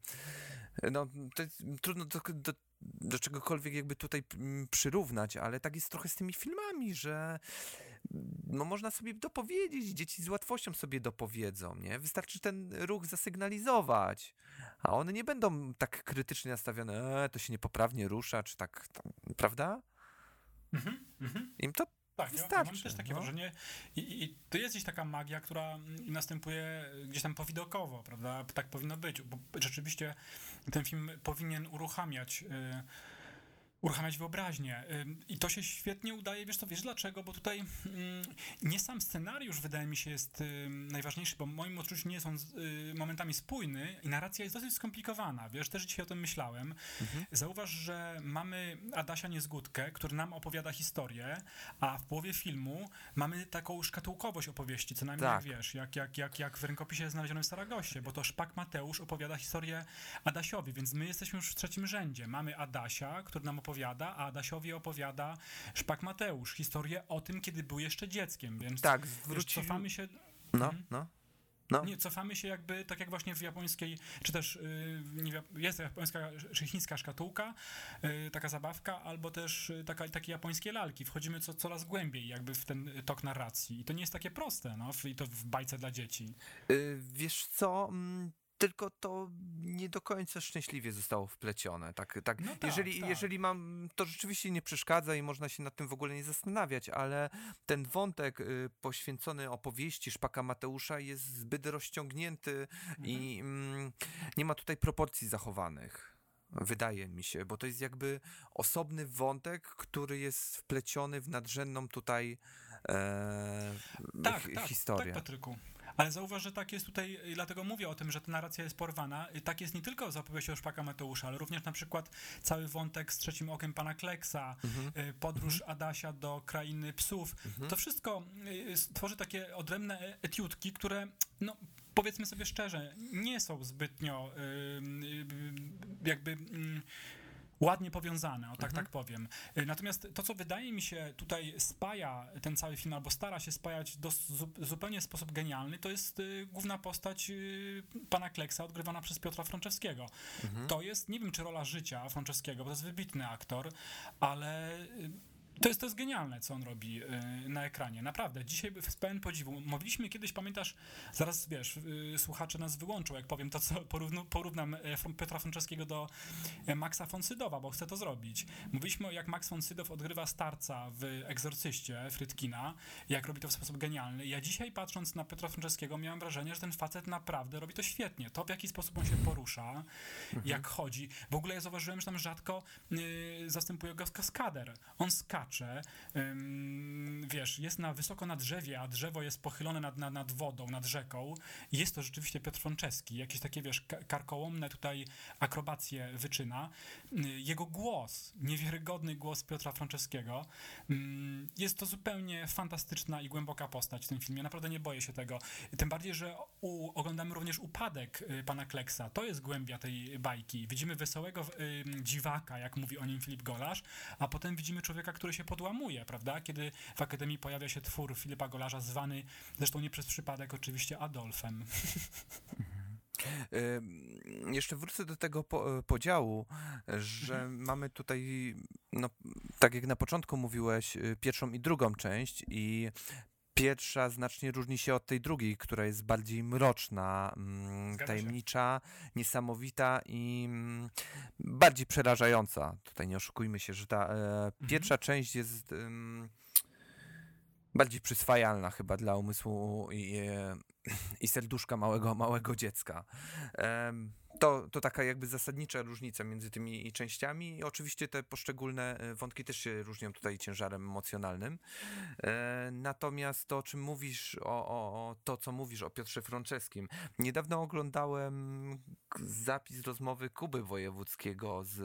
no, to jest trudno do, do, do czegokolwiek jakby tutaj mm, przyrównać, ale tak jest trochę z tymi filmami, że no można sobie dopowiedzieć, dzieci z łatwością sobie dopowiedzą, nie? Wystarczy ten ruch zasygnalizować, a one nie będą tak krytycznie nastawione, e, to się niepoprawnie rusza, czy tak, tak prawda? Mhm, mhm. Im to Tak, ja, ja Wystarczy, mam też takie no. wrażenie i, i to jest gdzieś taka magia, która następuje gdzieś tam powidokowo, prawda? Tak powinno być, bo rzeczywiście ten film powinien uruchamiać y, uruchamiać wyobraźnię. I to się świetnie udaje, wiesz co, wiesz dlaczego? Bo tutaj mm, nie sam scenariusz wydaje mi się jest najważniejszy, bo w moim odczuciu nie jest on z- y, momentami spójny i narracja jest dosyć skomplikowana, wiesz, też dzisiaj o tym myślałem. Zauważ, że mamy Adasia Niezgódkę, który nam opowiada historię, a w połowie filmu mamy taką szkatułkowość opowieści, co najmniej Tak. wiesz, jak, jak, jak, jak w rękopisie znalezionym w Saragoście, bo to Szpak Mateusz opowiada historię Adasiowi, więc my jesteśmy już w trzecim rzędzie. Mamy Adasia, który nam opowiada, a Adasiowi opowiada Szpak Mateusz historię o tym, kiedy był jeszcze dzieckiem, więc tak, wiesz, zwróci... cofamy się... No, Mhm. no, no. Nie, cofamy się jakby, tak jak właśnie w japońskiej, czy też y, nie, wiem, jest japońska czy chińska szkatułka, y, taka zabawka, albo też y, taka, takie japońskie lalki. Wchodzimy co, coraz głębiej jakby w ten tok narracji. I to nie jest takie proste, no, w- i to w bajce dla dzieci. Y, wiesz co, mm, tylko to nie do końca szczęśliwie zostało wplecione. Tak, tak. No tak, jeżeli, tak. jeżeli mam, to rzeczywiście nie przeszkadza i można się nad tym w ogóle nie zastanawiać, ale ten wątek y, poświęcony opowieści Szpaka Mateusza jest zbyt rozciągnięty i mm, nie ma tutaj proporcji zachowanych. Wydaje mi się, bo to jest jakby osobny wątek, który jest wpleciony w nadrzędną tutaj e, Tak, hi- tak, historię. tak, Patryku. Ale zauważ, że tak jest tutaj, dlatego mówię o tym, że ta narracja jest porwana. Tak jest nie tylko z opowieścią Szpaka Mateusza, ale również na przykład cały wątek z trzecim okiem pana Kleksa, y, podróż Adasia do krainy psów. To wszystko y, tworzy takie odrębne e- etiutki, które, no, powiedzmy sobie szczerze, nie są zbytnio y, jakby. Ładnie powiązane, o tak, tak powiem. Y, Natomiast to, co wydaje mi się tutaj spaja ten cały film, albo stara się spajać do, zu, zupełnie w sposób genialny, to jest y, główna postać y, pana Kleksa, odgrywana przez Piotra Franczewskiego. To jest, nie wiem, czy rola życia Franczewskiego, bo to jest wybitny aktor, ale... to jest, to jest genialne, co on robi y, na ekranie. Naprawdę. Dzisiaj z pełen podziwu. Mówiliśmy kiedyś, pamiętasz, zaraz wiesz, y, słuchacze nas wyłączą, jak powiem to, co porównu, porównam e, Piotra Franceskiego do e, Maxa von Sydowa, bo chcę to zrobić. Mówiliśmy, jak Max von Sydow odgrywa starca w Egzorcyście Frytkina, jak robi to w sposób genialny. Ja dzisiaj, patrząc na Piotra Franceskiego, miałem wrażenie, że ten facet naprawdę robi to świetnie. To, w jaki sposób on się porusza, jak chodzi. W ogóle ja zauważyłem, że tam rzadko y, zastępuje go kaskader. On skacze, ym, wiesz, jest na wysoko na drzewie, a drzewo jest pochylone nad, nad, nad wodą, nad rzeką. Jest to rzeczywiście Piotr Franceski. Jakieś takie, wiesz, ka- karkołomne tutaj akrobacje wyczyna. Jego głos, niewiarygodny głos Piotra Franceskiego. Jest to zupełnie fantastyczna i głęboka postać w tym filmie. Naprawdę nie boję się tego. Tym bardziej, że u, oglądamy również upadek y, pana Kleksa. To jest głębia tej bajki. Widzimy wesołego y, dziwaka, jak mówi o nim Filip Golasz, a potem widzimy człowieka, który się podłamuje, prawda? Kiedy w Akademii pojawia się twór Filipa Golarza zwany, zresztą nie przez przypadek oczywiście, Adolfem. Ym, Jeszcze wrócę do tego po, podziału, że Mhm. mamy tutaj, no, tak jak na początku mówiłeś, y, pierwszą i drugą część i pierwsza znacznie różni się od tej drugiej, która jest bardziej mroczna, mm, tajemnicza, niesamowita i mm, bardziej przerażająca. Tutaj nie oszukujmy się, że ta e, Mhm. pierwsza część jest bardziej przyswajalna chyba dla umysłu i, e, i serduszka małego, małego dziecka. To, to taka jakby zasadnicza różnica między tymi częściami i oczywiście te poszczególne e, wątki też się różnią tutaj ciężarem emocjonalnym. E, Natomiast to, o czym mówisz, o, o, o to, co mówisz o Piotrze Franczewskim. Niedawno oglądałem zapis rozmowy Kuby Wojewódzkiego z,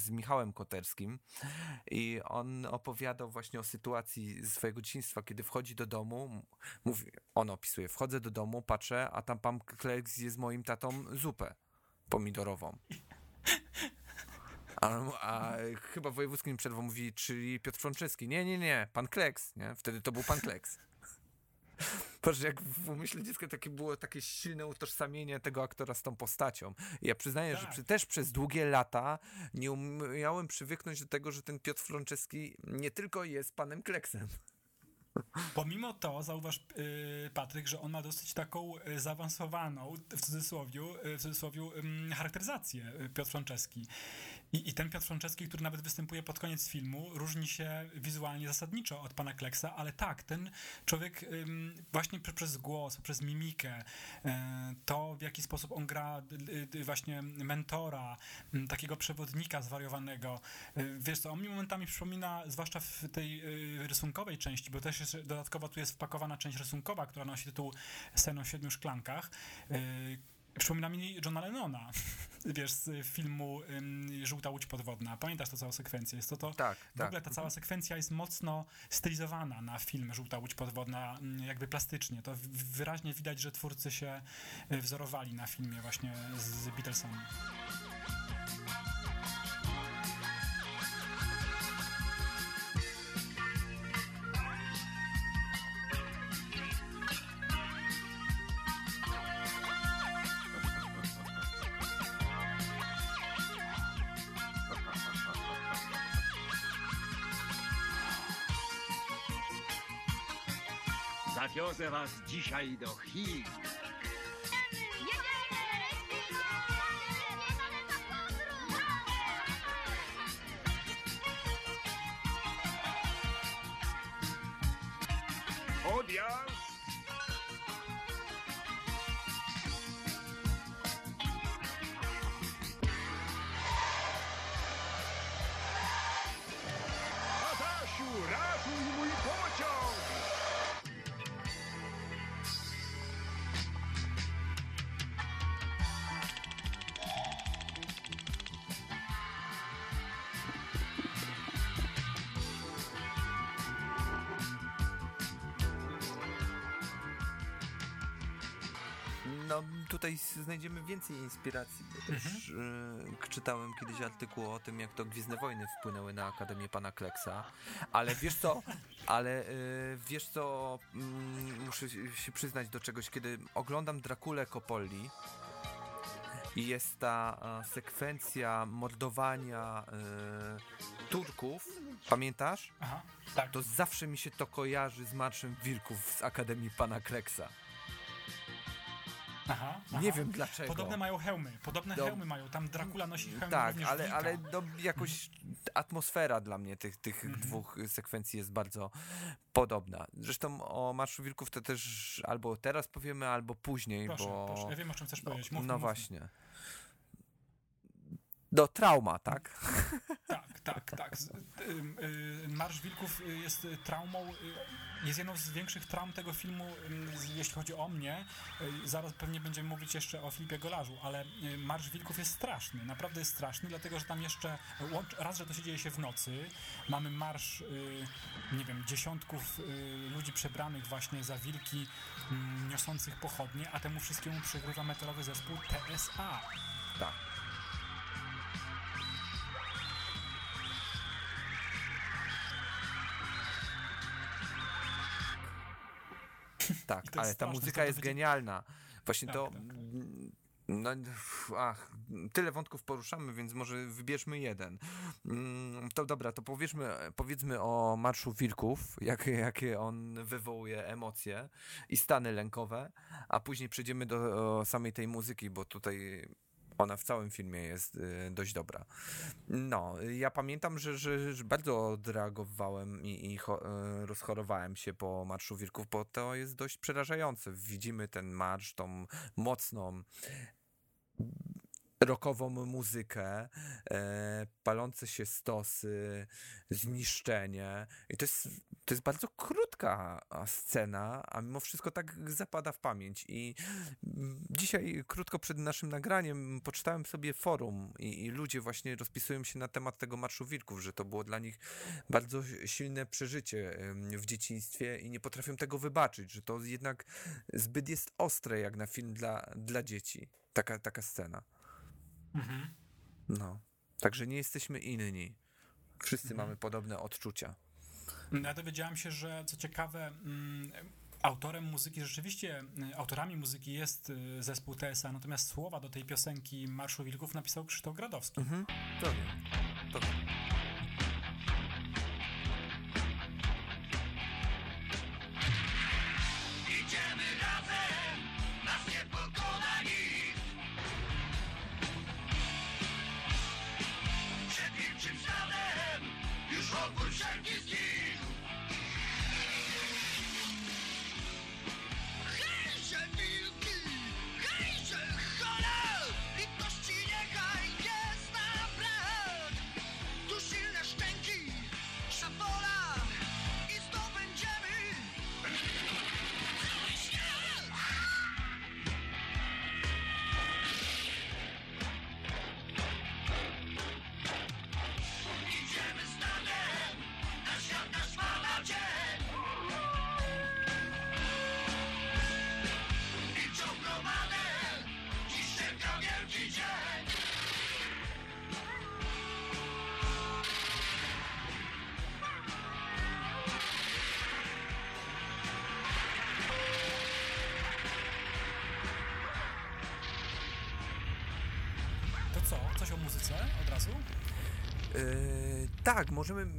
z Michałem Koterskim i on opowiadał właśnie o sytuacji swojego dzieciństwa, kiedy wchodzi do domu, mówi, on opisuje, wchodzę do domu, patrzę, a tam pan Kleks je z moim tatą zupę pomidorową. A, a chyba wojewódzki mi przerwał, mówi, czyli Piotr Franceski. Nie, nie, nie, pan Kleks, nie? Wtedy to był pan Kleks. Patrz, jak w umyśle dziecka takie było takie silne utożsamienie tego aktora z tą postacią. I ja przyznaję, że Tak. przy, też przez długie lata nie umiałem przywyknąć do tego, że ten Piotr Franceski nie tylko jest panem Kleksem. Pomimo to, zauważ, yy, Patryk, że on ma dosyć taką y, zaawansowaną, w cudzysłowie, y, w cudzysłowie charakteryzację, y, Piotr Franceski. I, I ten Piotr Franceski, który nawet występuje pod koniec filmu, różni się wizualnie zasadniczo od pana Kleksa, ale tak, ten człowiek właśnie przez głos, przez mimikę, y, to w jaki sposób on gra właśnie mentora, takiego przewodnika zwariowanego. Y, Wiesz co, on mi momentami przypomina, zwłaszcza w tej y, rysunkowej części, bo też jest, dodatkowo tu jest wpakowana część rysunkowa, która nosi tytuł Sen o siedmiu szklankach. Przypomina mi Johna Lennona, wiesz, z filmu Żółta Łódź Podwodna. Pamiętasz tę całą sekwencję? Jest to to, Tak, w ogóle ta cała sekwencja jest mocno stylizowana na film Żółta Łódź Podwodna, jakby plastycznie. To wyraźnie widać, że twórcy się y, wzorowali na filmie właśnie z Beatlesami. Was dzisiaj do Chin. No, tutaj znajdziemy więcej inspiracji, bo też e, czytałem kiedyś artykuł o tym, jak to Gwiezdne Wojny wpłynęły na Akademię Pana Kleksa, ale wiesz co, ale e, wiesz co, mm, muszę się- przyznać do czegoś, kiedy oglądam Drakulę Kopolli i jest ta e, sekwencja mordowania e, Turków, pamiętasz? Aha, tak. To zawsze mi się to kojarzy z Marszem Wilków z Akademii Pana Kleksa. Aha, aha. Nie wiem dlaczego. Podobne mają hełmy, podobne No. hełmy mają. Tam Dracula nosi hełm Tak, ale, ale no, jakoś atmosfera dla mnie tych, tych Mhm. dwóch sekwencji jest bardzo podobna. Zresztą o Marszu Wilków to też albo teraz powiemy, albo później, Proszę, bo... proszę, ja wiem o czym chcesz powiedzieć. no Mów, mów. właśnie. Do trauma, tak? Tak, tak, tak. Y, Marsz Wilków jest traumą, y, jest jedną z większych traum tego filmu, jeśli chodzi o mnie. Y, Zaraz pewnie będziemy mówić jeszcze o Filipie Golarzu, ale Marsz Wilków jest straszny, naprawdę jest straszny, dlatego, że tam jeszcze, raz, że to się dzieje się w nocy, mamy marsz, nie wiem, dziesiątków ludzi przebranych właśnie za wilki, niosących pochodnie, a temu wszystkiemu przegrywa metalowy zespół TSA. Tak. Tak, ale ta muzyka jest będzie- genialna. Właśnie Tak, to. tak. mm, No, ach, tyle wątków poruszamy, więc może wybierzmy jeden. Mm, To dobra, to powiedzmy, powiedzmy o Marszu Wilków, jakie, jakie on wywołuje emocje i stany lękowe, a później przejdziemy do samej tej muzyki, bo tutaj Ona w całym filmie jest y, dość dobra. No, ja pamiętam, że, że, że bardzo odreagowałem i, i y, rozchorowałem się po Marszu Wilków, bo to jest dość przerażające. Widzimy ten marsz, tą mocną rockową muzykę, e, palące się stosy, zniszczenie. I to jest, to jest bardzo krótka scena, a mimo wszystko tak zapada w pamięć. I dzisiaj, krótko przed naszym nagraniem, poczytałem sobie forum i, i ludzie właśnie rozpisują się na temat tego Marszu Wilków, że to było dla nich bardzo silne przeżycie w dzieciństwie i nie potrafią tego wybaczyć, że to jednak zbyt jest ostre jak na film dla, dla dzieci. Taka, taka scena. Mhm. No. Także nie jesteśmy inni. Wszyscy Mhm. mamy podobne odczucia. Ja dowiedziałem się, że co ciekawe, mm, autorem muzyki, rzeczywiście y, autorami muzyki jest y, zespół TSA, natomiast słowa do tej piosenki Marszu Wilków napisał Krzysztof Gradowski. Mhm. To wiem. To wiem. Yy, tak, możemy, mm, możemy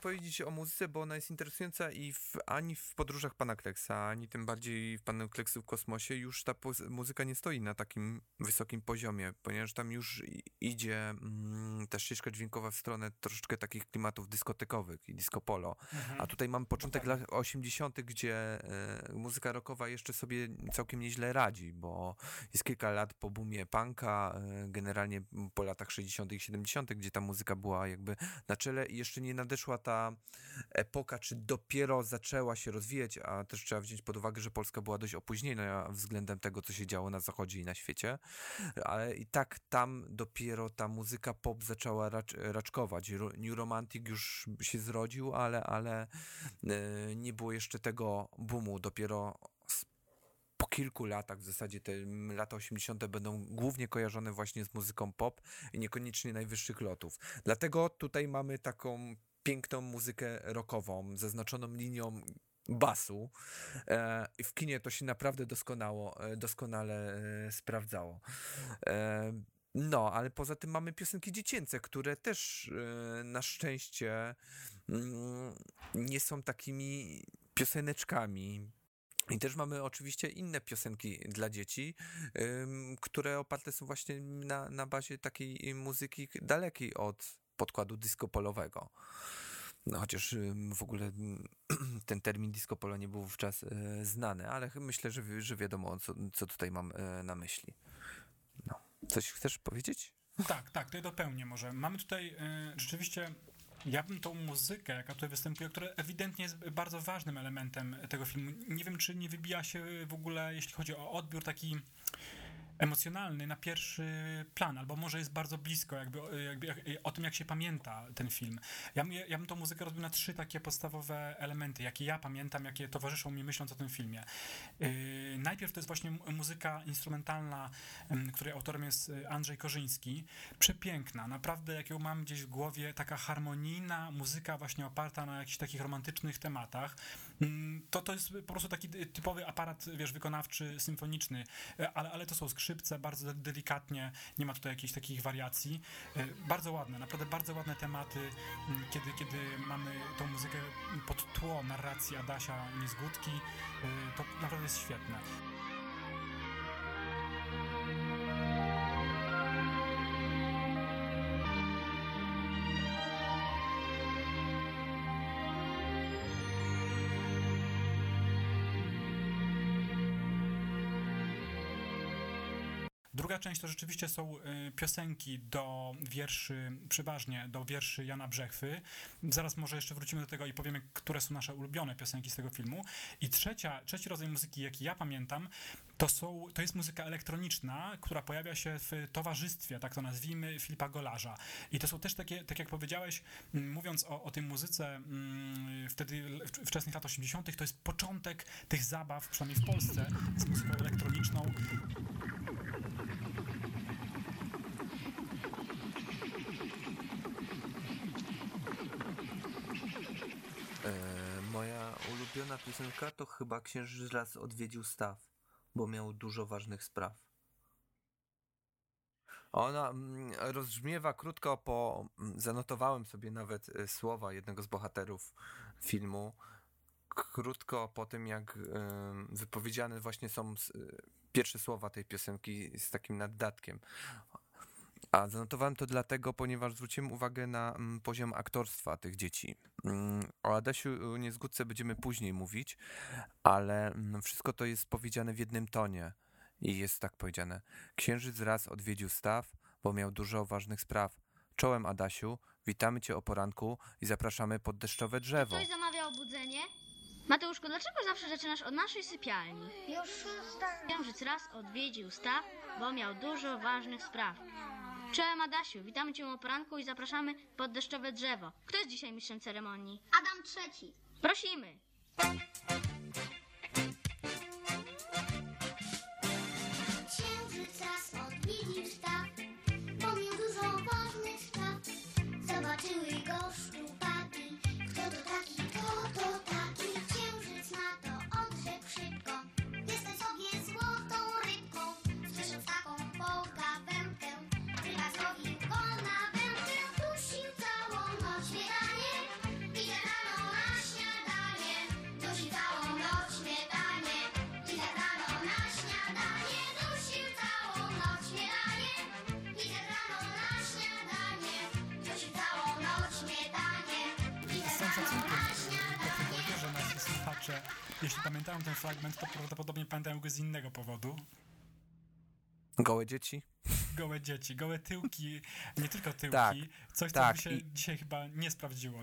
powiedzieć o muzyce, bo ona jest interesująca i w, ani w podróżach pana Kleksa, ani tym bardziej w panu Kleksu w kosmosie już ta muzyka nie stoi na takim wysokim poziomie, ponieważ tam już idzie mm, ta ścieżka dźwiękowa w stronę troszeczkę takich klimatów dyskotekowych i disco polo. A tutaj mamy początek lat 80., gdzie e, muzyka rockowa jeszcze sobie całkiem nieźle radzi, bo jest kilka lat po boomie punka, e, generalnie po latach 60. i 70., gdzie ta muzyka była jakby na czele i jeszcze nie nadeszła ta epoka, czy dopiero zaczęła się rozwijać, a też trzeba wziąć pod uwagę, że Polska była dość opóźniona względem tego, co się działo na zachodzie i na świecie, ale i tak tam dopiero ta muzyka pop zaczęła racz, raczkować. New Romantic już się zrodził, ale, ale e, nie było jeszcze tego boomu. Dopiero po kilku latach, w zasadzie te lata 80. będą głównie kojarzone właśnie z muzyką pop i niekoniecznie najwyższych lotów. Dlatego tutaj mamy taką piękną muzykę rockową, zaznaczoną linią basu. E, w kinie to się naprawdę doskonało, e, doskonale e, sprawdzało. No, ale poza tym mamy piosenki dziecięce, które też na szczęście mm, nie są takimi pioseneczkami. I też mamy oczywiście inne piosenki dla dzieci, które oparte są właśnie na, na bazie takiej muzyki dalekiej od podkładu disco polowego. No, chociaż w ogóle ten termin disco polo nie był wówczas e, znany, ale myślę, że, że wiadomo, co, co tutaj mam e, na myśli. No. Coś chcesz powiedzieć? Tak, tak, to ja dopełnię może. Mamy tutaj e, rzeczywiście, ja bym tą muzykę, jaka tutaj występuje, która ewidentnie jest bardzo ważnym elementem tego filmu. Nie wiem, czy nie wybija się w ogóle, jeśli chodzi o odbiór taki emocjonalny na pierwszy plan, albo może jest bardzo blisko jakby, jakby jak- o tym, jak się pamięta ten film. Ja, ja bym tą muzykę rozbił na trzy takie podstawowe elementy, jakie ja pamiętam, jakie towarzyszą mi myśląc o tym filmie. Yy, najpierw to jest właśnie mu- muzyka instrumentalna, której autorem jest y, Andrzej Korzyński. Przepiękna, naprawdę jak ją mam gdzieś w głowie, taka harmonijna muzyka właśnie oparta na jakichś takich romantycznych tematach. Mm, To, to jest po prostu taki typowy aparat, wiesz, wykonawczy, symfoniczny, E, ale, ale to są skrzypce, bardzo de- delikatnie, nie ma tutaj jakichś takich wariacji. E, Bardzo ładne, naprawdę bardzo ładne tematy, mm, kiedy, kiedy mamy tą muzykę pod tło narracji Adasia Niezgódki, e, to naprawdę jest świetne. Część to rzeczywiście są y, piosenki do wierszy, przeważnie do wierszy Jana Brzechwy. Zaraz może jeszcze wrócimy do tego i powiemy, które są nasze ulubione piosenki z tego filmu. I trzecia, trzeci rodzaj muzyki, jaki ja pamiętam, to, są, to jest muzyka elektroniczna, która pojawia się w towarzystwie, tak to nazwijmy, Filipa Golarza. I to są też takie, tak jak powiedziałeś, mówiąc o, o tej muzyce wtedy wczesnych lat 80., to jest początek tych zabaw, przynajmniej w Polsce, z muzyką elektroniczną. Ulubiona piosenka to chyba Księżyc raz odwiedził staw, bo miał dużo ważnych spraw. Ona mm, rozbrzmiewa krótko po. mm, Zanotowałem sobie nawet e, słowa jednego z bohaterów filmu. Krótko po tym, jak em, wypowiedziane właśnie są e, pierwsze słowa tej piosenki z takim naddatkiem. A zanotowałem to dlatego, ponieważ zwróciłem uwagę na mm, poziom aktorstwa tych dzieci. Mm, O Adasiu Niezgódce będziemy później mówić, ale mm, wszystko to jest powiedziane w jednym tonie. I jest tak powiedziane. Księżyc raz odwiedził staw, bo miał dużo ważnych spraw. Czołem Adasiu, witamy cię o poranku i zapraszamy pod deszczowe drzewo. Ktoś zamawia obudzenie? Mateuszko, dlaczego zawsze zaczynasz od naszej sypialni? Już szósta. Księżyc raz odwiedził staw, bo miał dużo ważnych spraw. Czołem Adasiu, witamy Cię o poranku i zapraszamy pod deszczowe drzewo. Kto jest dzisiaj mistrzem ceremonii? Adam trzeci. Prosimy! Że nasi słuchacze, jeśli pamiętają ten fragment, to prawdopodobnie pamiętają go z innego powodu. Gołe dzieci? Gołe dzieci, gołe tyłki, nie tylko tyłki, Tak, coś, co tak, by się i- dzisiaj chyba nie sprawdziło.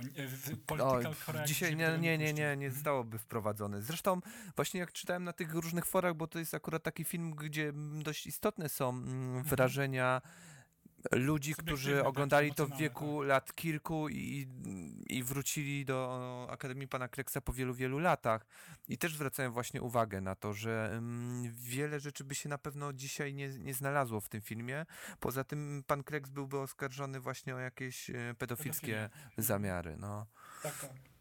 Political Correct dzisiaj nie, nie, nie, nie, nie zostałoby wprowadzony. Zresztą właśnie jak czytałem na tych różnych forach, bo to jest akurat taki film, gdzie dość istotne są mm, wyrażenia ludzi, którzy tak, oglądali to w wieku lat kilku i, i wrócili do Akademii Pana Kreksa po wielu, wielu latach. I też zwracają właśnie uwagę na to, że mm, wiele rzeczy by się na pewno dzisiaj nie, nie znalazło w tym filmie. Poza tym Pan Kreks byłby oskarżony właśnie o jakieś e, pedofilskie zamiary. No. Tak, tak.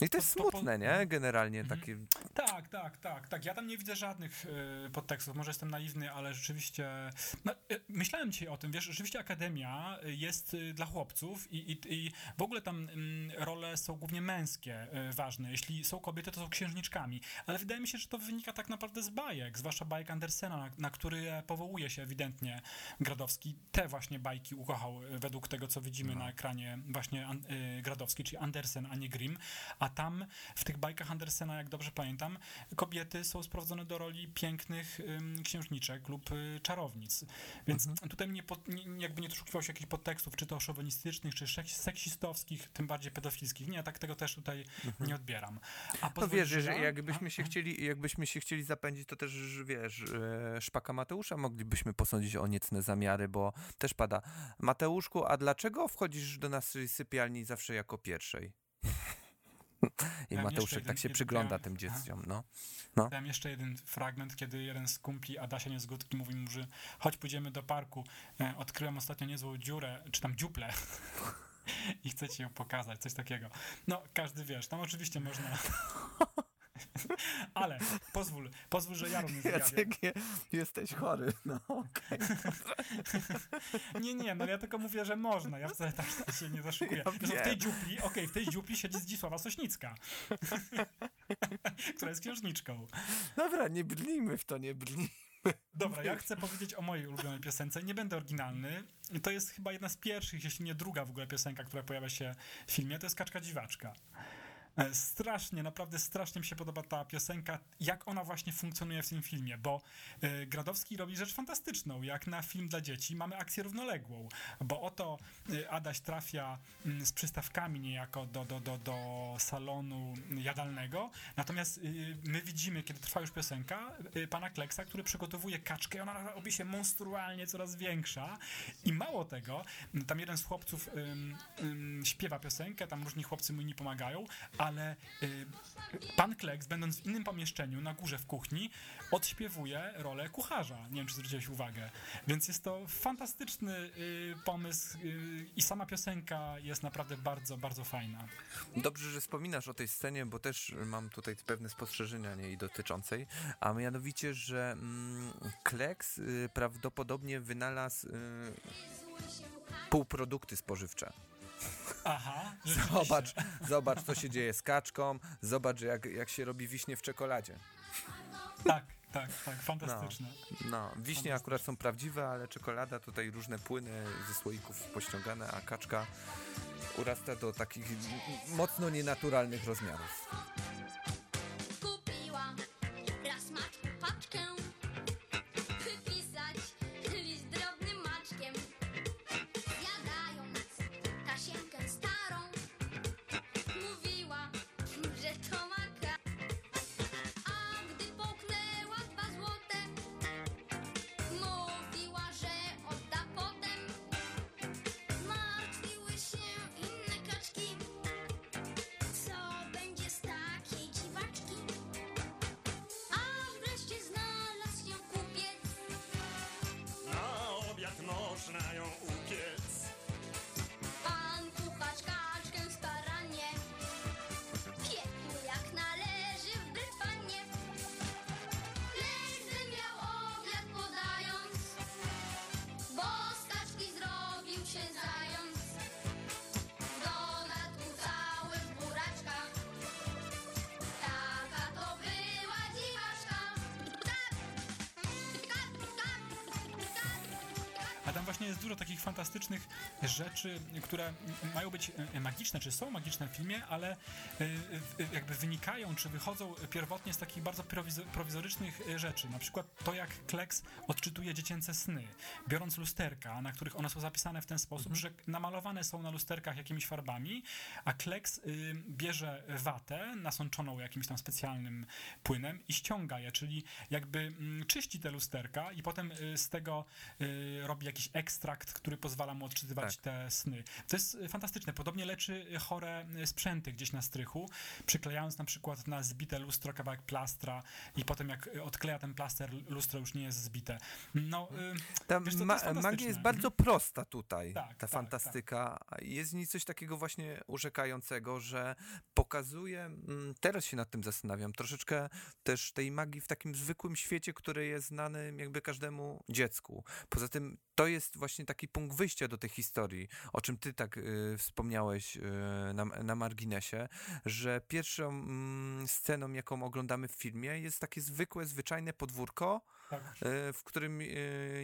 I to jest po- smutne, nie? Generalnie Mhm. takie. Tak, tak, tak, tak. Ja tam nie widzę żadnych e, podtekstów. Może jestem naiwny, ale rzeczywiście. No, e, myślałem dzisiaj o tym, wiesz, rzeczywiście Akademia jest e, dla chłopców i, i, i w ogóle tam mm, role są głównie męskie e, ważne. Jeśli są kobiety, to są księżniczkami. Ale wydaje mi się, że to wynika tak naprawdę z bajek, zwłaszcza bajek Andersena, na, na który powołuje się ewidentnie Gradowski. Te właśnie bajki ukochał e, według tego, co widzimy na ekranie właśnie e, Gradowski, czyli Andersen, a nie Grimm. A tam w tych bajkach Andersena, jak dobrze pamiętam, kobiety są sprowadzone do roli pięknych ym, księżniczek lub y, czarownic. Więc tutaj mnie pod, nie, jakby nie doszukiwał się jakichś podtekstów, czy to szowinistycznych, czy seksistowskich, tym bardziej pedofilskich. Nie, tak tego też tutaj nie odbieram. A No wiesz, że ja? jakbyśmy A? się chcieli, jakbyśmy się chcieli zapędzić, to też wiesz, e, szpaka Mateusza moglibyśmy posądzić o niecne zamiary, bo też pada. Mateuszku, a dlaczego wchodzisz do naszej sypialni zawsze jako pierwszej? I Miałem Mateuszek tak się jeden- przygląda miałem- tym dzieciom, no. Dałem jeszcze jeden fragment, kiedy jeden z kumpli Adasia Niezgódki mówi mu, że chodź pójdziemy do parku. E, odkryłem ostatnio niezłą dziurę, czy tam dziuplę. I chcę ci ją pokazać, coś takiego. No, każdy wiesz, tam oczywiście można... Ale pozwól, pozwól, że ja również. Jacek, je- jesteś chory, no okej. Nie, nie, no ja tylko mówię, że można. Ja wcale tak się nie zaszukuję. Ja Zresztą w tej dziupli, okej, w tej dziupli siedzi Zdzisława Sośnicka, która jest księżniczką. Dobra, nie brnijmy w to, nie brnijmy. Dobra, ja chcę powiedzieć o mojej ulubionej piosence. Nie będę oryginalny. To jest chyba jedna z pierwszych, jeśli nie druga w ogóle piosenka, która pojawia się w filmie. To jest Kaczka Dziwaczka. E, Strasznie, naprawdę strasznie mi się podoba ta piosenka, jak ona właśnie funkcjonuje w tym filmie, bo e, Gradowski robi rzecz fantastyczną, jak na film dla dzieci mamy akcję równoległą, bo oto e, Adaś trafia mm, z przystawkami niejako do, do, do, do salonu jadalnego, natomiast y, my widzimy, kiedy trwa już piosenka, y, pana Kleksa, który przygotowuje kaczkę ona robi się monstrualnie coraz większa. I mało tego, tam jeden z chłopców śpiewa piosenkę, tam różni chłopcy mu inni pomagają, ale y, pan Kleks, będąc w innym pomieszczeniu, na górze w kuchni, odśpiewuje rolę kucharza. Nie wiem, czy zwróciłeś uwagę. Więc jest to fantastyczny y, pomysł y, i sama piosenka jest naprawdę bardzo, bardzo fajna. Dobrze, że wspominasz o tej scenie, bo też mam tutaj pewne spostrzeżenia niej dotyczącej, a mianowicie, że mm, Kleks prawdopodobnie wynalazł półprodukty spożywcze. Aha. Zobacz, zobacz, co się dzieje z kaczką, zobacz, jak, jak się robi wiśnie w czekoladzie. Tak, tak, tak, fantastyczne. No, wiśnie akurat są prawdziwe, ale czekolada, tutaj różne płyny ze słoików pościągane, a kaczka urasta do takich mocno nienaturalnych rozmiarów. Rzeczy, które mają być e, magiczne, czy są magiczne w filmie, ale e, e, jakby wynikają, czy wychodzą pierwotnie z takich bardzo prowizo- prowizorycznych rzeczy. Na przykład to, jak Kleks odczytuje dziecięce sny, biorąc lusterka, na których one są zapisane w ten sposób, że namalowane są na lusterkach jakimiś farbami, a Kleks y, bierze watę nasączoną jakimś tam specjalnym płynem i ściąga je, czyli jakby mm, czyści te lusterka i potem y, z tego y, robi jakiś ekstrakt, który pozwala mu odczytywać Tak. Te sny. To jest y, fantastyczne. Podobnie leczy chore y, sprzęty gdzieś na strychu, przyklejając na przykład na zbite lustro kawałek plastra i potem jak y, odkleja ten plaster, lustro już nie jest zbite. No, y, Ta Wiesz co, to ma- jest magia jest bardzo prosta tutaj, Tak, ta tak, fantastyka. Jest w niej coś takiego właśnie urzekającego, że pokazuje, mm, teraz się nad tym zastanawiam, troszeczkę też tej magii w takim zwykłym świecie, który jest znany jakby każdemu dziecku. Poza tym to jest właśnie taki punkt wyjścia do tej historii, o czym ty tak y, wspomniałeś y, na, na marginesie, że pierwszą mm, sceną, jaką oglądamy w filmie jest takie zwykłe, zwyczajne podwórko, w którym e,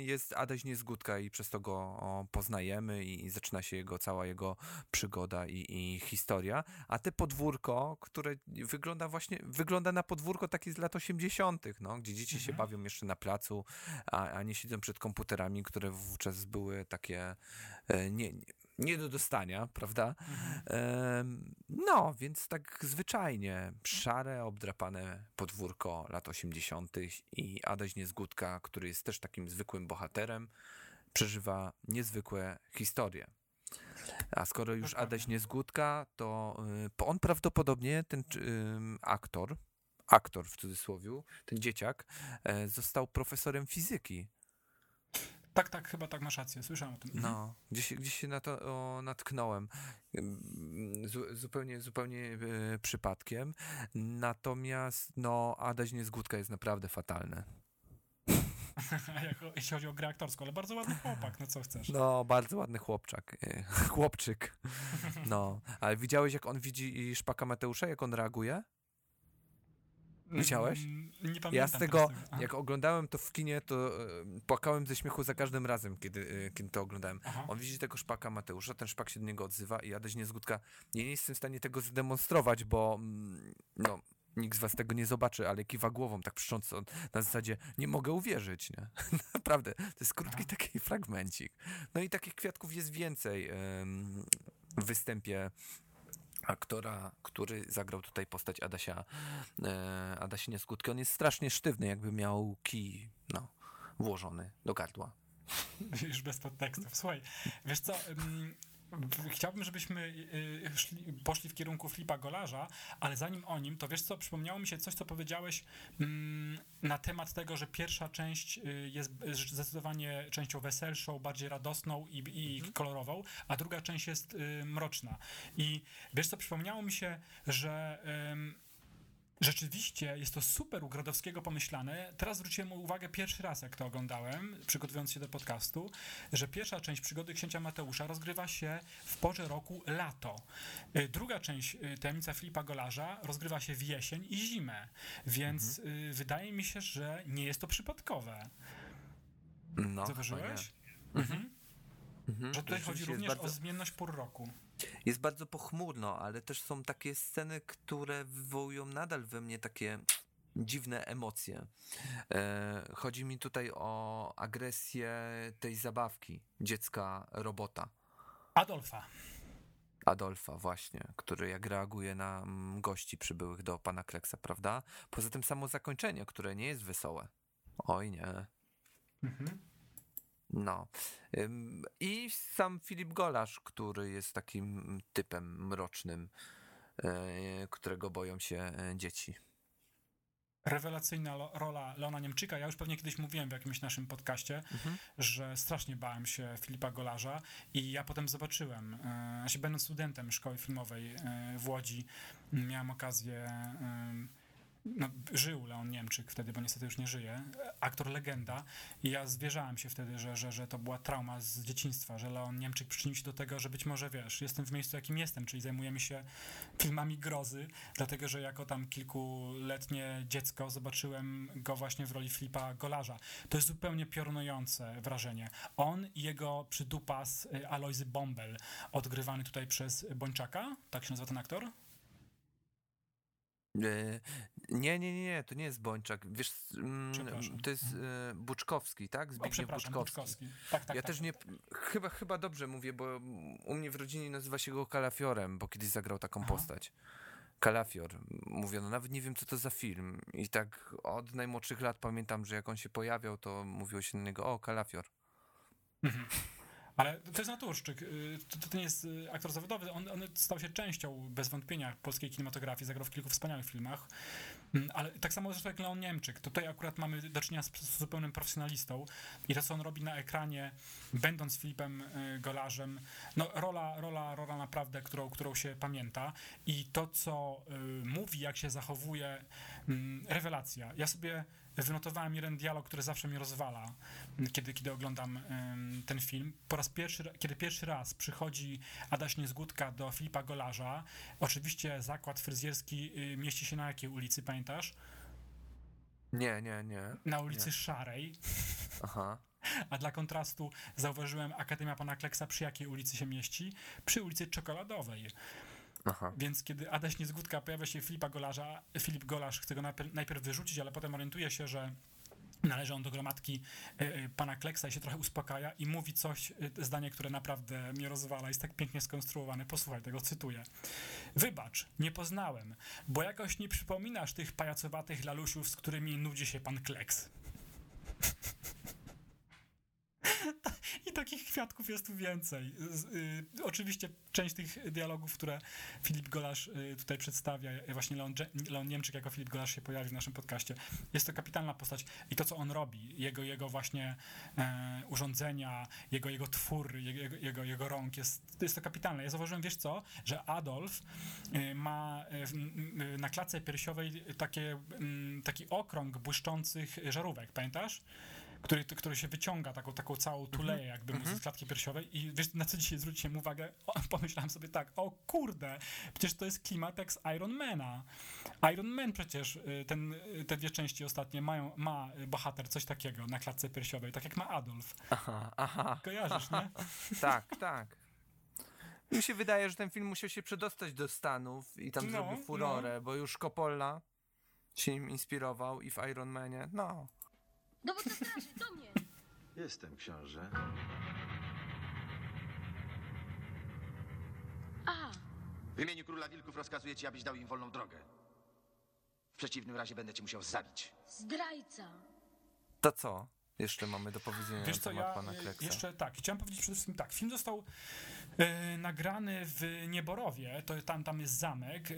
jest Adaś Niezgódka i przez to go poznajemy i, zaczyna się jego, cała jego przygoda i, i historia. A te podwórko, które wygląda właśnie, wygląda na podwórko takie z lat 80., no, gdzie dzieci się bawią jeszcze na placu, a, a nie siedzą przed komputerami, które wówczas były takie e, nie, nie, nie do dostania, prawda? Em, No, więc tak zwyczajnie, szare, obdrapane podwórko lat 80. i Adaś Niezgódka, który jest też takim zwykłym bohaterem, przeżywa niezwykłe historie. A skoro już. Adaś Niezgódka, to y, on prawdopodobnie, ten ym, aktor, aktor w cudzysłowie, ten dzieciak, e, został profesorem fizyki. Tak, tak, chyba tak masz rację, słyszałem o tym. No, gdzieś, gdzieś się na to o, natknąłem. Zu, zupełnie, zupełnie e, przypadkiem. Natomiast, no, Adaś Niezgódka jest naprawdę fatalny. jeśli chodzi o grę aktorską, ale bardzo ładny chłopak, no co chcesz. No, bardzo ładny chłopczak. e, Chłopczyk. No, ale widziałeś, jak on widzi szpaka Mateusza, jak on reaguje? Widziałeś? Mm, Nie pamiętam Ja z tego, jak oglądałem to w kinie, to płakałem ze śmiechu za każdym razem, kiedy, e, kiedy to oglądałem. Aha. On widzi tego szpaka Mateusza, ten szpak się do niego odzywa i Adaś Niezgódka nie jestem w stanie tego zademonstrować, bo mm, no, nikt z was tego nie zobaczy, ale kiwa głową tak przecząc on na zasadzie nie mogę uwierzyć, nie? Naprawdę, to jest krótki taki fragmencik. No i takich kwiatków jest więcej w występie aktora, który zagrał tutaj postać Adasia, e, Adasia Niezgódki. On jest strasznie sztywny, jakby miał kij, no, włożony do gardła. Już bez podtekstów. Słuchaj, wiesz co, chciałbym, żebyśmy y, szli, poszli w kierunku Flipa Golarza, ale zanim o nim, to wiesz co, przypomniało mi się coś, co powiedziałeś ym, na temat tego, że pierwsza część y, jest zdecydowanie częścią weselszą, bardziej radosną i, i kolorową, a druga część jest y, mroczna. I wiesz co, przypomniało mi się, że... Rzeczywiście jest to super u Gradowskiego pomyślane. Teraz zwróciłem uwagę pierwszy raz, jak to oglądałem, przygotowując się do podcastu, że pierwsza część przygody księcia Mateusza rozgrywa się w porze roku lato. Y, Druga część y, tajemnica Filipa Golarza rozgrywa się w jesień i zimę, więc y, wydaje mi się, że nie jest to przypadkowe. No, Zauważyłeś? nie. Mhm. Mhm. Że tutaj chodzi również bardzo- o zmienność pór roku. Jest bardzo pochmurno, ale też są takie sceny, które wywołują nadal we mnie takie dziwne emocje. E, chodzi mi tutaj o agresję tej zabawki, dziecka robota. Adolfa. Adolfa właśnie, który jak reaguje na mm, gości przybyłych do pana Kleksa, prawda? Poza tym samo zakończenie, które nie jest wesołe. Oj nie. Mhm. No. I sam Filip Golasz, który jest takim typem mrocznym, e, którego boją się e, dzieci. rewelacyjna rola Leona Niemczyka. Ja już pewnie kiedyś mówiłem w jakimś naszym podcaście, że strasznie bałem się Filipa Golarza i ja potem zobaczyłem, znaczy będąc studentem szkoły filmowej w Łodzi, miałem okazję, no, żył Leon Niemczyk wtedy, bo niestety już nie żyje, aktor legenda i ja zwierzałem się wtedy, że, że, że to była trauma z dzieciństwa, że Leon Niemczyk przyczynił się do tego, że być może, wiesz, jestem w miejscu, jakim jestem, czyli zajmujemy się filmami grozy, dlatego, że jako tam kilkuletnie dziecko zobaczyłem go właśnie w roli Filipa Golarza. To jest zupełnie piorunujące wrażenie. On i jego przydupas y, Alojzy Bombel, odgrywany tutaj przez Bończaka, tak się nazywa ten aktor? Nie, nie, nie, nie, to nie jest Bończak. Wiesz, mm, to jest e, Buczkowski, tak? O, Zbigniew przepraszam, Buczkowski. Buczkowski. Tak, tak, ja tak. też nie. Chyba, chyba dobrze mówię, bo u mnie w rodzinie nazywa się go Kalafiorem, bo kiedyś zagrał taką Aha. postać. Kalafior. Mówiono, nawet nie wiem, co to za film. I tak od najmłodszych lat pamiętam, że jak on się pojawiał, to mówiło się na niego, o, Kalafior. Ale to jest naturszczyk. y, To, to nie jest y, aktor zawodowy. On, on stał się częścią, bez wątpienia, polskiej kinematografii. Zagrał w kilku wspaniałych filmach. Mm, Ale tak samo zresztą jak Leon Niemczyk. Tutaj akurat mamy do czynienia z, z zupełnym profesjonalistą. I to, co on robi na ekranie, będąc Filipem y, Golarzem, no rola, rola, rola naprawdę, którą, którą się pamięta. I to, co mówi, jak się zachowuje, mm, rewelacja. Ja sobie wynotowałem jeden dialog, który zawsze mnie rozwala, kiedy, kiedy oglądam ten film. Po raz pierwszy, kiedy pierwszy raz przychodzi Adaś Niezgódka do Filipa Golarza, oczywiście zakład fryzjerski y, mieści się na jakiej ulicy, pamiętasz? Nie, nie, nie. Na ulicy Nie. Szarej, Aha. a dla kontrastu zauważyłem Akademia Pana Kleksa przy jakiej ulicy się mieści? Przy ulicy Czekoladowej. Aha. Więc kiedy Adaś Niezgódka pojawia się Filipa Golarza, Filip Golarz chce go najpierw, najpierw wyrzucić, ale potem orientuje się, że należy on do gromadki e, e, pana Kleksa i się trochę uspokaja i mówi coś, e, zdanie, które naprawdę mnie rozwala, jest tak pięknie skonstruowane. Posłuchaj tego, cytuję. Wybacz, nie poznałem, bo jakoś nie przypominasz tych pajacowatych lalusiów, z którymi nudzi się pan Kleks. I takich kwiatków jest tu więcej. Y, oczywiście część tych dialogów, które Filip Golasz y, tutaj przedstawia, y, właśnie Leon, Leon Niemczyk jako Filip Golasz się pojawi w naszym podcaście, jest to kapitalna postać i to, co on robi, jego, jego właśnie e, urządzenia, jego, jego twór, jego, jego, jego, rąk, jest, jest to kapitalne. Ja zauważyłem, wiesz co, że Adolf ma y, na klatce piersiowej takie, mm, taki okrąg błyszczących żarówek, pamiętasz? Który, który się wyciąga taką, taką całą tuleję jakby mu Mhm. z klatki piersiowej i wiesz, na co dzisiaj zwróciłem uwagę? O, pomyślałem sobie tak, o kurde, przecież to jest klimat z Ironmana. Iron Man przecież, y, ten, y, te dwie części ostatnie mają, ma y, bohater coś takiego na klatce piersiowej, tak jak ma Adolf. Aha, aha. Kojarzysz, nie? Tak, tak. Mi się wydaje, że ten film musiał się przedostać do Stanów i tam No, zrobił furorę, bo już Coppola się nim inspirował i w Iron Manie. No. Dowódca straży, do mnie! Jestem książę. A, W imieniu króla wilków rozkazuję ci, abyś dał im wolną drogę. W przeciwnym razie będę cię musiał zabić. zdrajca! To co jeszcze mamy do powiedzenia Wiesz na co, ja pana Kleksa? jeszcze tak, chciałem powiedzieć przede wszystkim tak, film został e, nagrany w Nieborowie, to tam, tam jest zamek.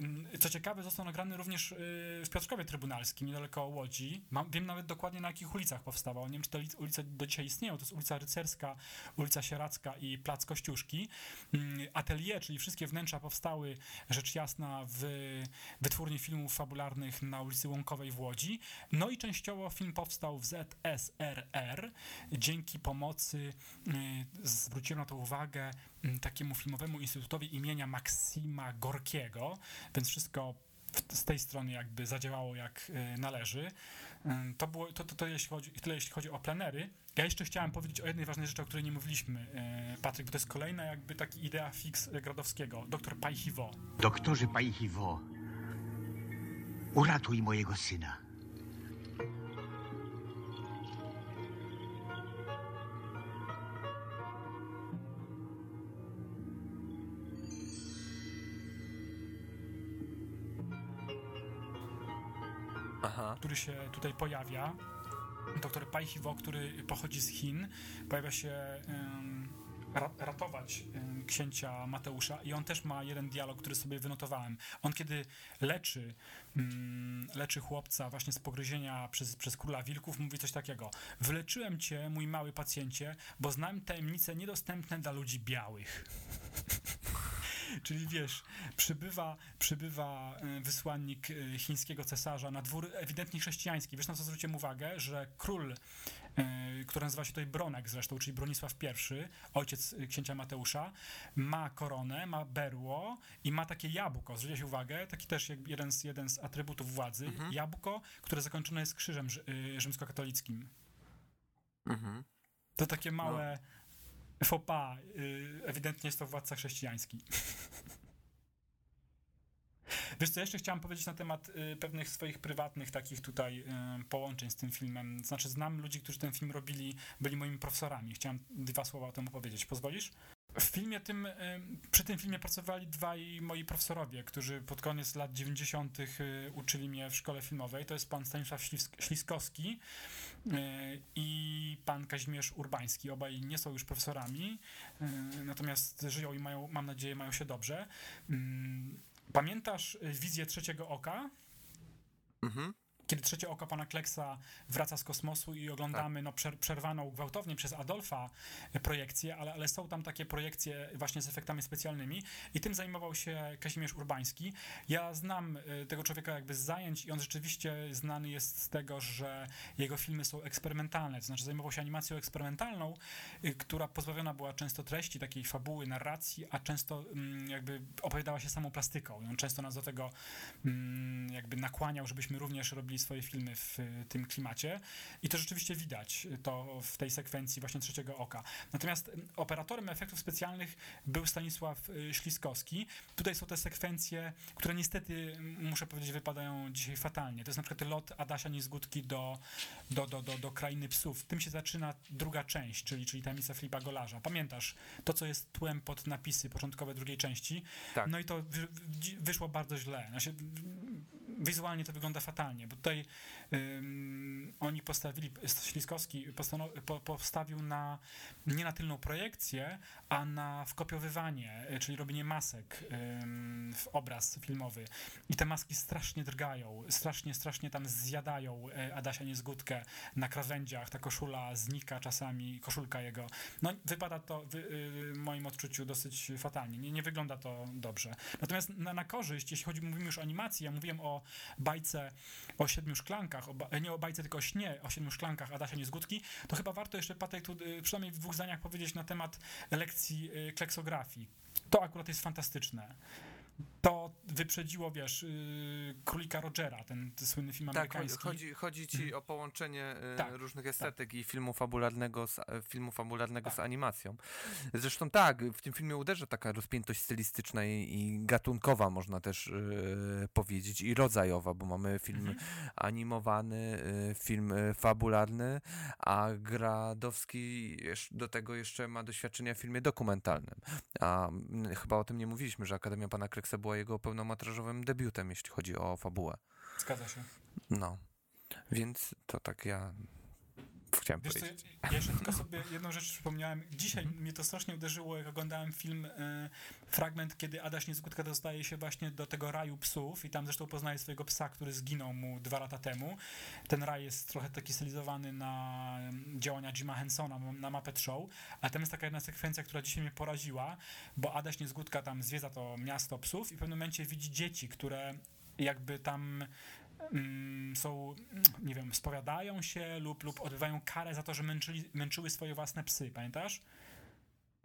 Co ciekawe, został nagrany również e, w Piotrkowie Trybunalskim, niedaleko Łodzi. Mam, wiem nawet dokładnie na jakich ulicach powstawał. Nie wiem, czy te ulic- ulice do dzisiaj istnieją. To jest ulica Rycerska, ulica Sieracka i Plac Kościuszki. Mm, Atelier, czyli wszystkie wnętrza powstały, rzecz jasna, w wytwórni filmów fabularnych na ulicy Łąkowej w Łodzi. No i częściowo film powstał w ZSRR dzięki pomocy, y, zwróciłem na to uwagę, y, takiemu filmowemu instytutowi imienia Maksima Gorkiego, więc wszystko z tej strony jakby zadziałało jak y, należy. To było to, to, to jeśli chodzi, tyle jeśli chodzi o plenery. Ja jeszcze chciałem powiedzieć o jednej ważnej rzeczy, o której nie mówiliśmy, Patryk, bo to jest kolejna jakby taki idea fix Gradowskiego, doktor Pajchiwo. Doktorze Pajchiwo, uratuj mojego syna. Się tutaj pojawia. Doktor Pajchiwo, który pochodzi z Chin, pojawia się ratować księcia Mateusza i on też ma jeden dialog, który sobie wynotowałem. On kiedy leczy, mm, leczy chłopca właśnie z pogryzienia przez, przez króla wilków, mówi coś takiego. Wyleczyłem cię, mój mały pacjencie, bo znam tajemnice niedostępne dla ludzi białych. Czyli wiesz, przybywa, przybywa e, wysłannik e, chińskiego cesarza na dwór ewidentnie chrześcijański. Wiesz na co zwróciłem uwagę, że król, e, który nazywa się tutaj Bronek zresztą, czyli Bronisław I, ojciec księcia Mateusza, ma koronę, ma berło i ma takie jabłko. Zwróciłeś uwagę, taki też jeden z, jeden z atrybutów władzy, jabłko, które zakończone jest krzyżem rzy- rzymskokatolickim. Mhm. To takie małe faux pas. y, Ewidentnie jest to władca chrześcijański. Wiesz co, jeszcze chciałem powiedzieć na temat y, pewnych swoich prywatnych takich tutaj y, połączeń z tym filmem. Znaczy znam ludzi, którzy ten film robili, byli moimi profesorami. Chciałem dwa słowa o tym opowiedzieć. Pozwolisz? W filmie tym, y, przy tym filmie pracowali dwaj moi profesorowie, którzy pod koniec lat 90. y, uczyli mnie w szkole filmowej. To jest pan Stanisław Ślis- Śliskowski y, i pan Kazimierz Urbański. Obaj nie są już profesorami, natomiast żyją i mają, mam nadzieję, mają się dobrze. Mm, Pamiętasz wizję trzeciego oka? Mhm. Kiedy trzecie oko pana Kleksa wraca z kosmosu i oglądamy no, przer- przerwaną gwałtownie przez Adolfa e, projekcję, ale, ale są tam takie projekcje właśnie z efektami specjalnymi i tym zajmował się Kazimierz Urbański. Ja znam e, tego człowieka jakby z zajęć i on rzeczywiście znany jest z tego, że jego filmy są eksperymentalne, to znaczy zajmował się animacją eksperymentalną, y, która pozbawiona była często treści, takiej fabuły, narracji, a często mm, jakby opowiadała się samą plastyką. I on często nas do tego mm, jakby nakłaniał, żebyśmy również robili swoje filmy w y, tym klimacie. I to rzeczywiście widać y, to w tej sekwencji właśnie trzeciego oka. Natomiast y, operatorem efektów specjalnych był Stanisław Śliskowski. Tutaj są te sekwencje, które niestety, muszę powiedzieć, wypadają dzisiaj fatalnie. To jest na przykład lot Adasia Niezgódki do, do, do, do, do Krainy Psów. Tym się zaczyna druga część, czyli, czyli tajemnica Filipa Golarza. Pamiętasz to, co jest tłem pod napisy początkowe drugiej części? Tak. No i to wy, wy, wyszło bardzo źle. Znaczy, wizualnie to wygląda fatalnie, bo tutaj ym, oni postawili, Śliskowski po, postawił na, nie na tylną projekcję, a na wkopiowywanie, y, czyli robienie masek ym, w obraz filmowy. I te maski strasznie drgają, strasznie, strasznie tam zjadają y, Adasia Niezgódkę na krawędziach, ta koszula znika czasami, koszulka jego. No wypada to w, y, w moim odczuciu dosyć fatalnie, nie, nie wygląda to dobrze. Natomiast na, na korzyść, jeśli chodzi, mówimy już o animacji, ja mówiłem o bajce o siedmiu szklankach, o ba- nie o bajce, tylko o śnie o siedmiu szklankach Adasia Niezgódki, to chyba warto jeszcze, Patek, tu y, przynajmniej w dwóch zdaniach powiedzieć na temat lekcji y, kleksografii. To akurat jest fantastyczne. To wyprzedziło, wiesz, yy, Królika Rogera, ten, ten słynny film Tak, amerykański. chodzi, chodzi ci o połączenie e, Tak, różnych estetyk i filmu fabularnego, z, e, filmu fabularnego z animacją. Zresztą tak, w tym filmie uderza taka rozpiętość stylistyczna i, i gatunkowa, można też e, powiedzieć, i rodzajowa, bo mamy film animowany, e, film fabularny, a Gradowski do tego jeszcze ma doświadczenia w filmie dokumentalnym. A chyba o tym nie mówiliśmy, że Akademia Pana Kreksa była jego pełnometrażowym debiutem, jeśli chodzi o fabułę. Zgadza się. No, więc to tak ja chciałem Wiesz co, powiedzieć. ja jeszcze tylko sobie jedną rzecz przypomniałem. Dzisiaj mnie to strasznie uderzyło, jak oglądałem film, e, fragment, kiedy Adaś Niezgódka dostaje się właśnie do tego raju psów i tam zresztą poznaje swojego psa, który zginął mu dwa lata temu. Ten raj jest trochę taki stylizowany na działania Jima Hensona, na Muppet Show, a tam jest taka jedna sekwencja, która dzisiaj mnie poraziła, bo Adaś Niezgódka tam zwiedza to miasto psów i w pewnym momencie widzi dzieci, które jakby tam mm, są, mm, nie wiem, spowiadają się lub, lub odbywają karę za to, że męczyli, męczyły swoje własne psy, pamiętasz?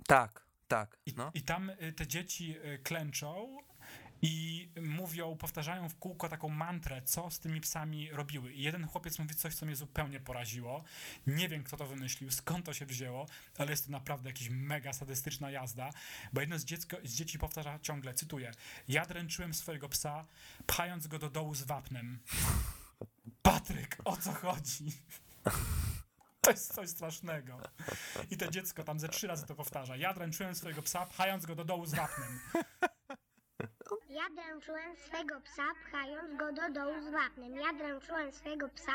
Tak, tak, I, no. I tam y, te dzieci y, klęczą i mówią, powtarzają w kółko taką mantrę, co z tymi psami robiły. I jeden chłopiec mówi coś, co mnie zupełnie poraziło. Nie wiem, kto to wymyślił, skąd to się wzięło, ale jest to naprawdę jakaś mega sadystyczna jazda, bo jedno z, dziecko, z dzieci powtarza ciągle, cytuję, ja dręczyłem swojego psa, pchając go do dołu z wapnem. Patryk, o co chodzi? To jest coś strasznego. I to dziecko tam ze trzy razy to powtarza. Ja dręczyłem swojego psa, pchając go do dołu z wapnem. Ja dręczyłem swego psa, pchając go do dołu z wapnem. Ja dręczyłem swego psa,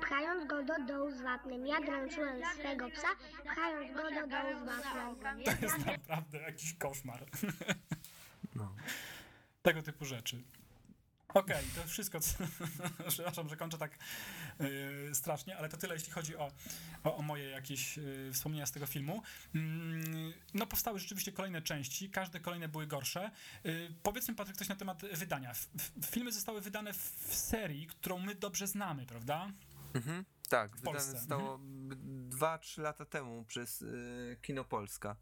pchając go do dołu z wapnem. Ja dręczyłem swego psa, pchając go do dołu z wapnem. To jest naprawdę jakiś koszmar. No. Tego typu rzeczy. Okej, to wszystko, co... przepraszam, że kończę tak yy, strasznie, ale to tyle, jeśli chodzi o, o, o moje jakieś yy, wspomnienia z tego filmu. Mm, no, powstały rzeczywiście kolejne części, każde kolejne były gorsze. Yy, powiedzmy, Patryk, coś na temat wydania. F, filmy zostały wydane w, serii, którą my dobrze znamy, prawda? Mhm, tak, W Polsce, wydane zostało 2-3 lata temu przez y, Kino Polska.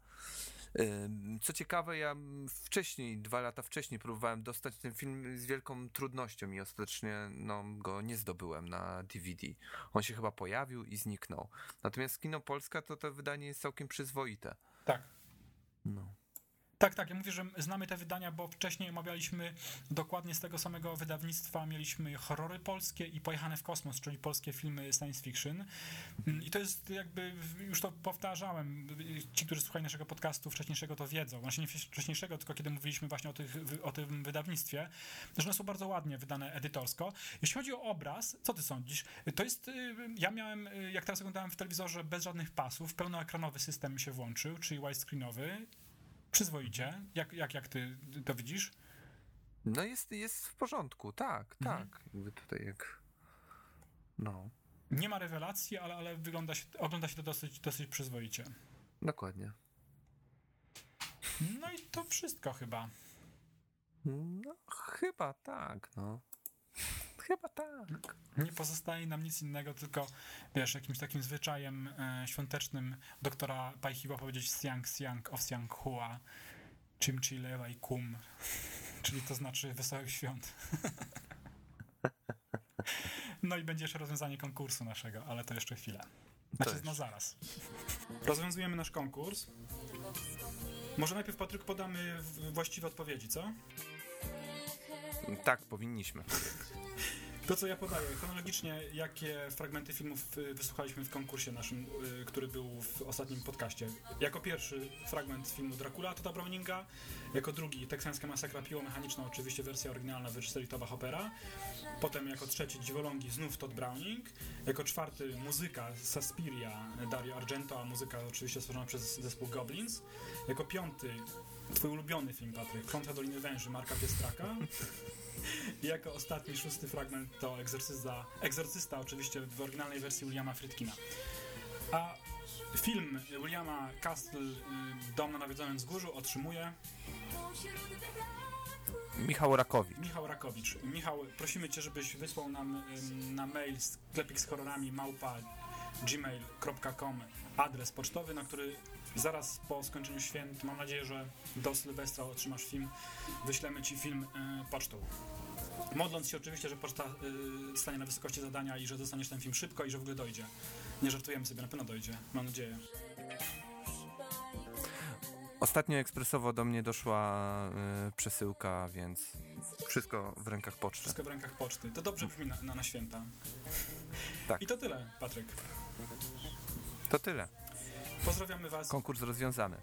Co ciekawe, ja wcześniej, dwa lata wcześniej próbowałem dostać ten film z wielką trudnością i ostatecznie no, go nie zdobyłem na DVD. On się chyba pojawił i zniknął. Natomiast Kino Polska to to wydanie jest całkiem przyzwoite. Tak. No. Tak, tak. Ja mówię, że znamy te wydania, bo wcześniej omawialiśmy dokładnie z tego samego wydawnictwa. Mieliśmy horrory polskie i Pojechane w kosmos, czyli polskie filmy science fiction. Mm, I to jest jakby, już to powtarzałem, ci, którzy słuchają naszego podcastu wcześniejszego, to wiedzą. Znaczy nie wcześniejszego, tylko kiedy mówiliśmy właśnie o, tych, o tym wydawnictwie, że one są bardzo ładnie wydane edytorsko. Jeśli chodzi o obraz, co ty sądzisz? To jest, y, ja miałem, y, jak teraz oglądałem w telewizorze, bez żadnych pasów, pełnoekranowy system mi się włączył, czyli widescreenowy przyzwoicie. Jak, jak, jak ty to widzisz? No jest, jest w porządku, tak, Mhm. tak. Jakby tutaj jak... No, Nie ma rewelacji, ale, ale wygląda się, ogląda się to dosyć, dosyć przyzwoicie. dokładnie. No i to wszystko chyba. No, chyba tak, no. Chyba tak. Nie pozostaje nam nic innego, tylko wiesz, jakimś takim zwyczajem e, świątecznym doktora Pajchiwa powiedzieć Siang Siang of Siang Hua, Chim Chi Lewa i Kum, czyli to znaczy wesołych świąt. No i będzie jeszcze rozwiązanie konkursu naszego, ale to jeszcze chwilę. Znaczy, no zaraz. Rozwiązujemy nasz konkurs. Może najpierw, Patryk, podamy właściwe odpowiedzi, co? Tak, powinniśmy. To, co ja podaję, chronologicznie, jakie fragmenty filmów y, wysłuchaliśmy w konkursie naszym, y, który był w ostatnim podcaście. Jako pierwszy fragment filmu Dracula Tota Browninga, jako drugi Teksańska masakra piłą mechaniczną, oczywiście wersja oryginalna w reżyserii Toba Hoppera, potem jako trzeci Dziwolągi znów Todd Browning, jako czwarty muzyka Suspiria Dario Argento, a muzyka oczywiście stworzona przez zespół Goblins, jako piąty twój ulubiony film, Patryk, Klątwa Doliny Węży Marka Piestraka, i jako ostatni, szósty fragment to egzorcysta, egzorcysta oczywiście w oryginalnej wersji Williama Friedkina. A film Williama Castle y, Dom na nawiedzonym wzgórzu otrzymuje Michał Rakowicz. Michał Rakowicz. Michał, prosimy Cię, żebyś wysłał nam na mail sklepik z horrorami małpa gmail.com adres pocztowy, na który zaraz po skończeniu święt, mam nadzieję, że do Sylwestra otrzymasz film, wyślemy Ci film y, pocztą. Modląc się oczywiście, że poczta y, stanie na wysokości zadania i że dostaniesz ten film szybko i że w ogóle dojdzie. Nie żartujemy sobie, na pewno dojdzie, mam nadzieję. Ostatnio ekspresowo do mnie doszła y, przesyłka, więc wszystko w rękach poczty. Wszystko w rękach poczty. To dobrze brzmi na, na, na święta. Tak. I to tyle, Patryk. To tyle. Pozdrawiamy Was. Konkurs rozwiązany.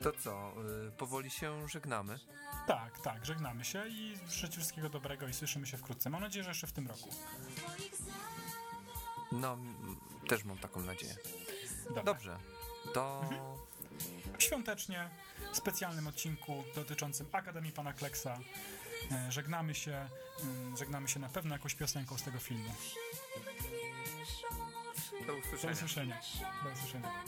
To co, y, powoli się żegnamy. Tak, tak, żegnamy się i życzę wszystkiego dobrego i słyszymy się wkrótce. Mam nadzieję, że jeszcze w tym roku. No, też mam taką nadzieję. Dobra. Dobrze, to Świątecznie, w specjalnym odcinku dotyczącym Akademii Pana Kleksa. E, Żegnamy się, mm, żegnamy się na pewno jakąś piosenką z tego filmu. Do usłyszenia. Do usłyszenia. Do usłyszenia.